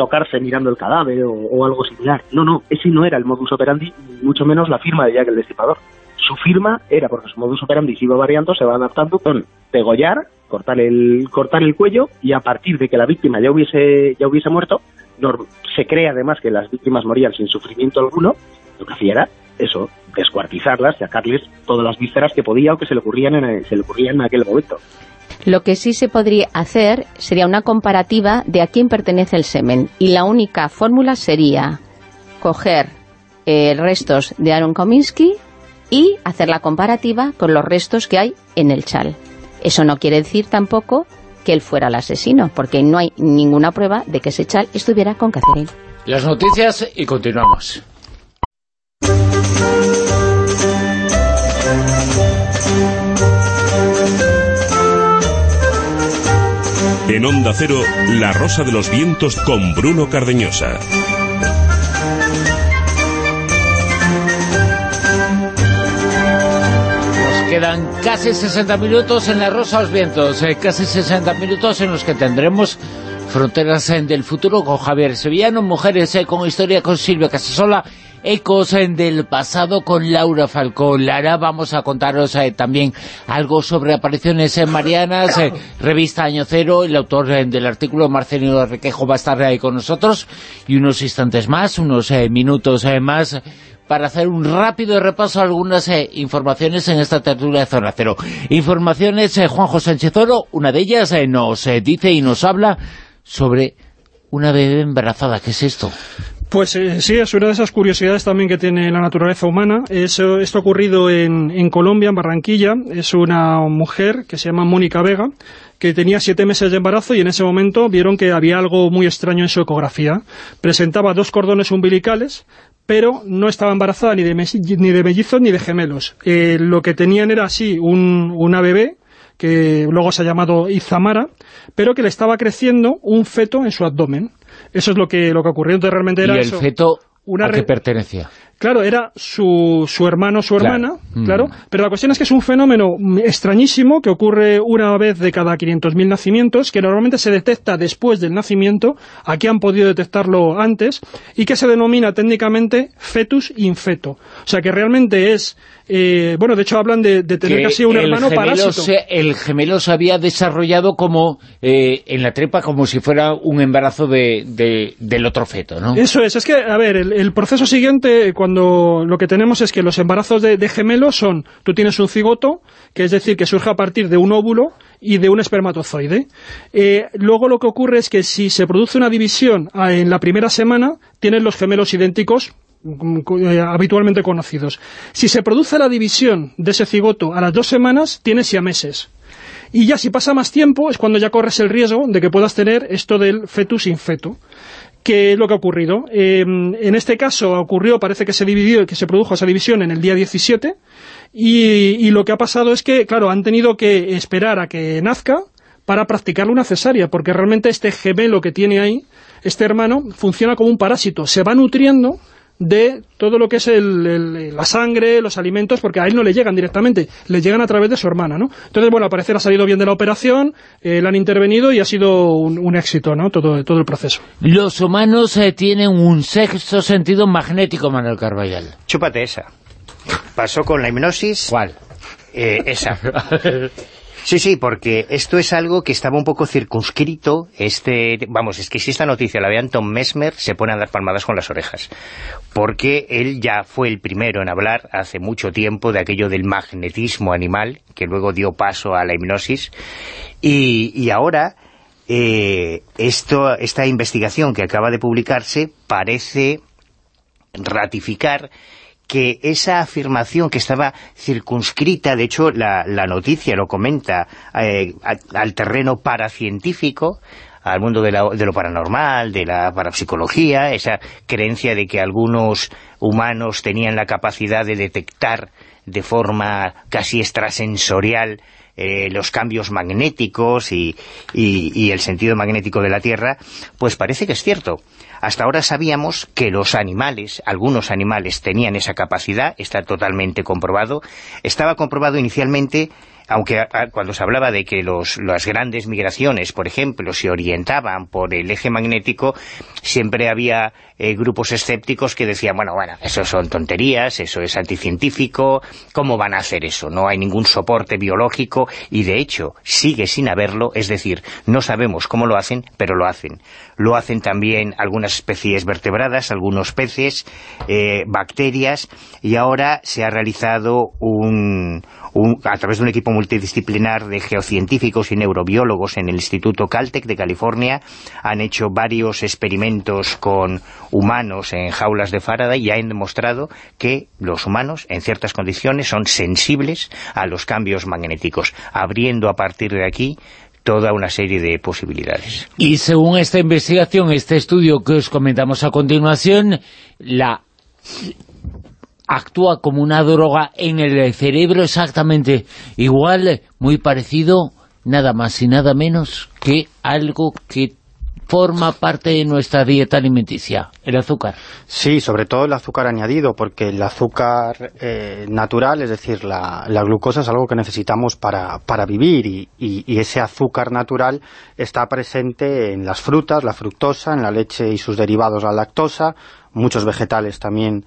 tocarse mirando el cadáver o, algo similar. No, no, ese no era el modus operandi, mucho menos la firma de Jack el Destripador. Su firma era, porque su modus operandi se iba variando, se va adaptando con degollar, cortar el, cortar el cuello y a partir de que la víctima ya hubiese, ya hubiese muerto, se cree además que las víctimas morían sin sufrimiento alguno, lo que hacía era eso, descuartizarlas, sacarles todas las vísceras que podía o que se le ocurrían en, se le ocurrían en aquel momento. Lo que sí se podría hacer sería una comparativa de a quién pertenece el semen. Y la única fórmula sería coger eh, restos de Aaron Kominsky y hacer la comparativa con los restos que hay en el chal. Eso no quiere decir tampoco que él fuera el asesino, porque no hay ninguna prueba de que ese chal estuviera con Catherine. Las noticias y continuamos. En Onda Cero, La Rosa de los Vientos con Bruno Cardeñosa. Nos quedan casi 60 minutos en la Rosa de los Vientos, eh, casi 60 minutos en los que tendremos Fronteras eh, del Futuro con Javier Sevillano, Mujeres eh, con Historia con Silvia Casasola, Ecos eh, del Pasado con Laura Falcón. Lara, vamos a contaros también algo sobre apariciones en Marianas, revista Año Cero, el autor del artículo Marcelino Requejo va a estar ahí con nosotros y unos instantes más, unos minutos más para hacer un rápido repaso a algunas informaciones en esta tertulia de Zona Cero. Informaciones, eh, Juanjo Sánchez Oro, una de ellas nos dice y nos habla sobre una bebé embarazada. ¿Qué es esto? Pues eh, sí, es una de esas curiosidades también que tiene la naturaleza humana. Esto ha ocurrido en, Colombia, en Barranquilla. Es una mujer que se llama Mónica Vega, que tenía siete meses de embarazo y en ese momento vieron que había algo muy extraño en su ecografía. Presentaba dos cordones umbilicales, pero no estaba embarazada ni de, melli- ni de mellizos ni de gemelos. Eh, lo que tenían era así un, una bebé, que luego se ha llamado Izamara, pero que le estaba creciendo un feto en su abdomen. Eso es lo que, lo que ocurrió. Entonces realmente ¿Y era el eso. feto Una a qué pertenecía? Claro, era su, su hermano, su Claro. hermana, Mm. claro, pero la cuestión es que es un fenómeno extrañísimo que ocurre una vez de cada 500.000 nacimientos, que normalmente se detecta después del nacimiento, aquí han podido detectarlo antes, y que se denomina técnicamente fetus infeto. O sea que realmente es, eh, bueno, de hecho hablan de, de tener Que casi un hermano gemelo parásito. se- el gemelo se había desarrollado como eh, en la trepa, como si fuera un embarazo de, de- del otro feto, ¿no? Eso es, es que, a ver, el, el proceso siguiente, cuando lo que tenemos es que los embarazos de, gemelos son, tú tienes un cigoto, que es decir, que surge a partir de un óvulo y de un espermatozoide. Eh, luego lo que ocurre es que si se produce una división ah, en la primera semana, tienes los gemelos idénticos, co- habitualmente conocidos. Si se produce la división de ese cigoto a las dos semanas, tienes siameses. Y ya si pasa más tiempo es cuando ya corres el riesgo de que puedas tener esto del fetus infeto. ¿Qué es lo que ha ocurrido? Eh, en este caso ocurrió, parece que se dividió, que se produjo esa división en el día 17 y, y lo que ha pasado es que, claro, han tenido que esperar a que nazca para practicarle una cesárea, porque realmente este gemelo que tiene ahí, este hermano, funciona como un parásito, se va nutriendo de todo lo que es el- el- la sangre, los alimentos, porque a él no le llegan directamente, le llegan a través de su hermana, ¿no? Entonces, bueno, al parecer ha salido bien de la operación, eh, le han intervenido y ha sido un, un éxito, ¿no? Todo, todo el proceso. Los humanos eh, tienen un sexto sentido magnético, Manuel Carballal. Chúpate esa. Pasó con la hipnosis. ¿Cuál? Eh, esa. Sí, sí, porque esto es algo que estaba un poco circunscrito, este, vamos, es que si esta noticia la vean Tom Mesmer, se pone a dar palmadas con las orejas, porque él ya fue el primero en hablar hace mucho tiempo de aquello del magnetismo animal, que luego dio paso a la hipnosis, y, y ahora eh, esto, esta investigación que acaba de publicarse parece ratificar que esa afirmación que estaba circunscrita, de hecho la, la noticia lo comenta, eh, a- al terreno paracientífico, al mundo de, la- de lo paranormal, de la parapsicología, esa creencia de que algunos humanos tenían la capacidad de detectar de forma casi extrasensorial eh, los cambios magnéticos y, y- y el sentido magnético de la Tierra, pues parece que es cierto. Hasta ahora sabíamos que los animales, algunos animales tenían esa capacidad, está totalmente comprobado. Estaba comprobado inicialmente, aunque a- a- cuando se hablaba de que los, las grandes migraciones, por ejemplo, se orientaban por el eje magnético, siempre había eh, grupos escépticos que decían, bueno, bueno, eso son tonterías, eso es anticientífico, ¿cómo van a hacer eso? No hay ningún soporte biológico y de hecho sigue sin haberlo, es decir, no sabemos cómo lo hacen, pero lo hacen. Lo hacen también algunas especies vertebradas, algunos peces, eh, bacterias y ahora se ha realizado un, un- a través de un equipo multidisciplinar de geocientíficos y neurobiólogos en el Instituto Caltech de California, han hecho varios experimentos con humanos en jaulas de Faraday y han demostrado que los humanos, en ciertas condiciones, son sensibles a los cambios magnéticos, abriendo a partir de aquí toda una serie de posibilidades. Y según esta investigación, este estudio que os comentamos a continuación, la actúa como una droga en el cerebro exactamente igual, muy parecido, nada más y nada menos que algo que forma parte de nuestra dieta alimenticia, el azúcar. Sí, sobre todo el azúcar añadido, porque el azúcar eh, natural, es decir, la, la glucosa es algo que necesitamos para, para vivir y, y- y ese azúcar natural está presente en las frutas, la fructosa, en la leche y sus derivados, la lactosa, muchos vegetales también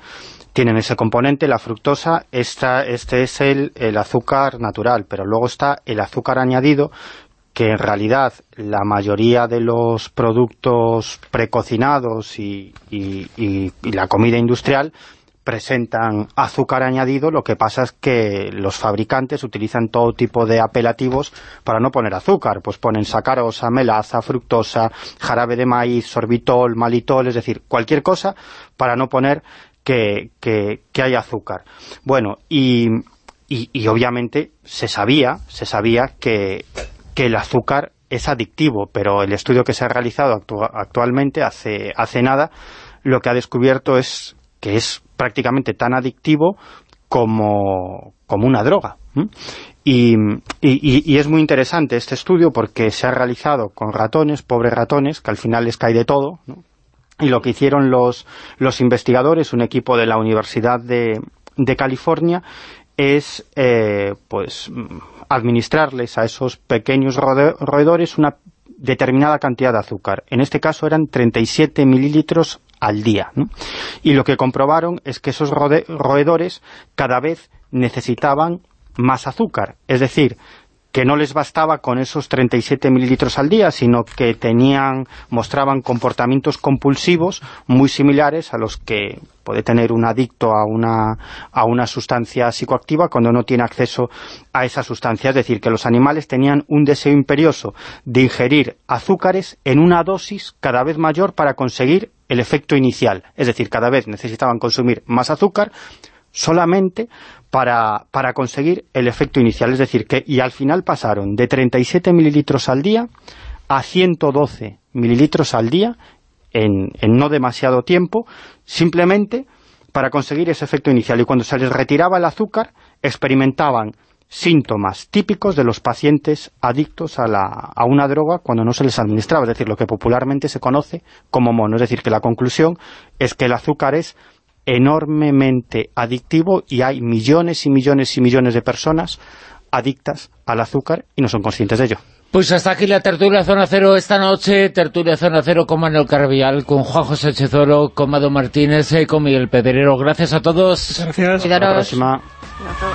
tienen ese componente, la fructosa, esta, este es el, el azúcar natural, pero luego está el azúcar añadido, que en realidad la mayoría de los productos precocinados y, la comida industrial presentan azúcar añadido, lo que pasa es que los fabricantes utilizan todo tipo de apelativos para no poner azúcar, pues ponen sacarosa, melaza, fructosa, jarabe de maíz, sorbitol, malitol, es decir, cualquier cosa para no poner que, que, que hay azúcar. Bueno, y, y obviamente se sabía, se sabía que, que el azúcar es adictivo, pero el estudio que se ha realizado actu- actualmente, hace, hace nada, lo que ha descubierto es que es prácticamente tan adictivo como, como una droga. Y, y- y- es muy interesante este estudio porque se ha realizado con ratones, pobres ratones, que al final les cae de todo, ¿no? y lo que hicieron los, los investigadores, un equipo de la Universidad de, de California, es eh, pues administrarles a esos pequeños roedores una determinada cantidad de azúcar. En este caso eran 37 mililitros al día. ¿no? Y lo que comprobaron es que esos roedores cada vez necesitaban más azúcar. Es decir, que no les bastaba con esos 37 mililitros al día, sino que tenían, mostraban comportamientos compulsivos muy similares a los que puede tener un adicto a una, a una sustancia psicoactiva cuando no tiene acceso a esa sustancia. Es decir, que los animales tenían un deseo imperioso de ingerir azúcares en una dosis cada vez mayor para conseguir el efecto inicial. Es decir, cada vez necesitaban consumir más azúcar solamente para, para conseguir el efecto inicial. Es decir, que y al final pasaron de 37 mililitros al día a 112 mililitros al día en, no demasiado tiempo, simplemente para conseguir ese efecto inicial. Y cuando se les retiraba el azúcar, experimentaban síntomas típicos de los pacientes adictos a, la, a una droga cuando no se les administraba, es decir, lo que popularmente se conoce como mono. Es decir, que la conclusión es que el azúcar es enormemente adictivo y hay millones y millones y millones de personas adictas al azúcar y no son conscientes de ello. Pues hasta aquí la tertulia Zona Cero esta noche, tertulia Zona Cero con Manuel Carvial, con Juan José Chezoro, con Mado Martínez, eh, con Miguel Pedrero. Gracias a todos. Gracias. Hasta la próxima. Gracias.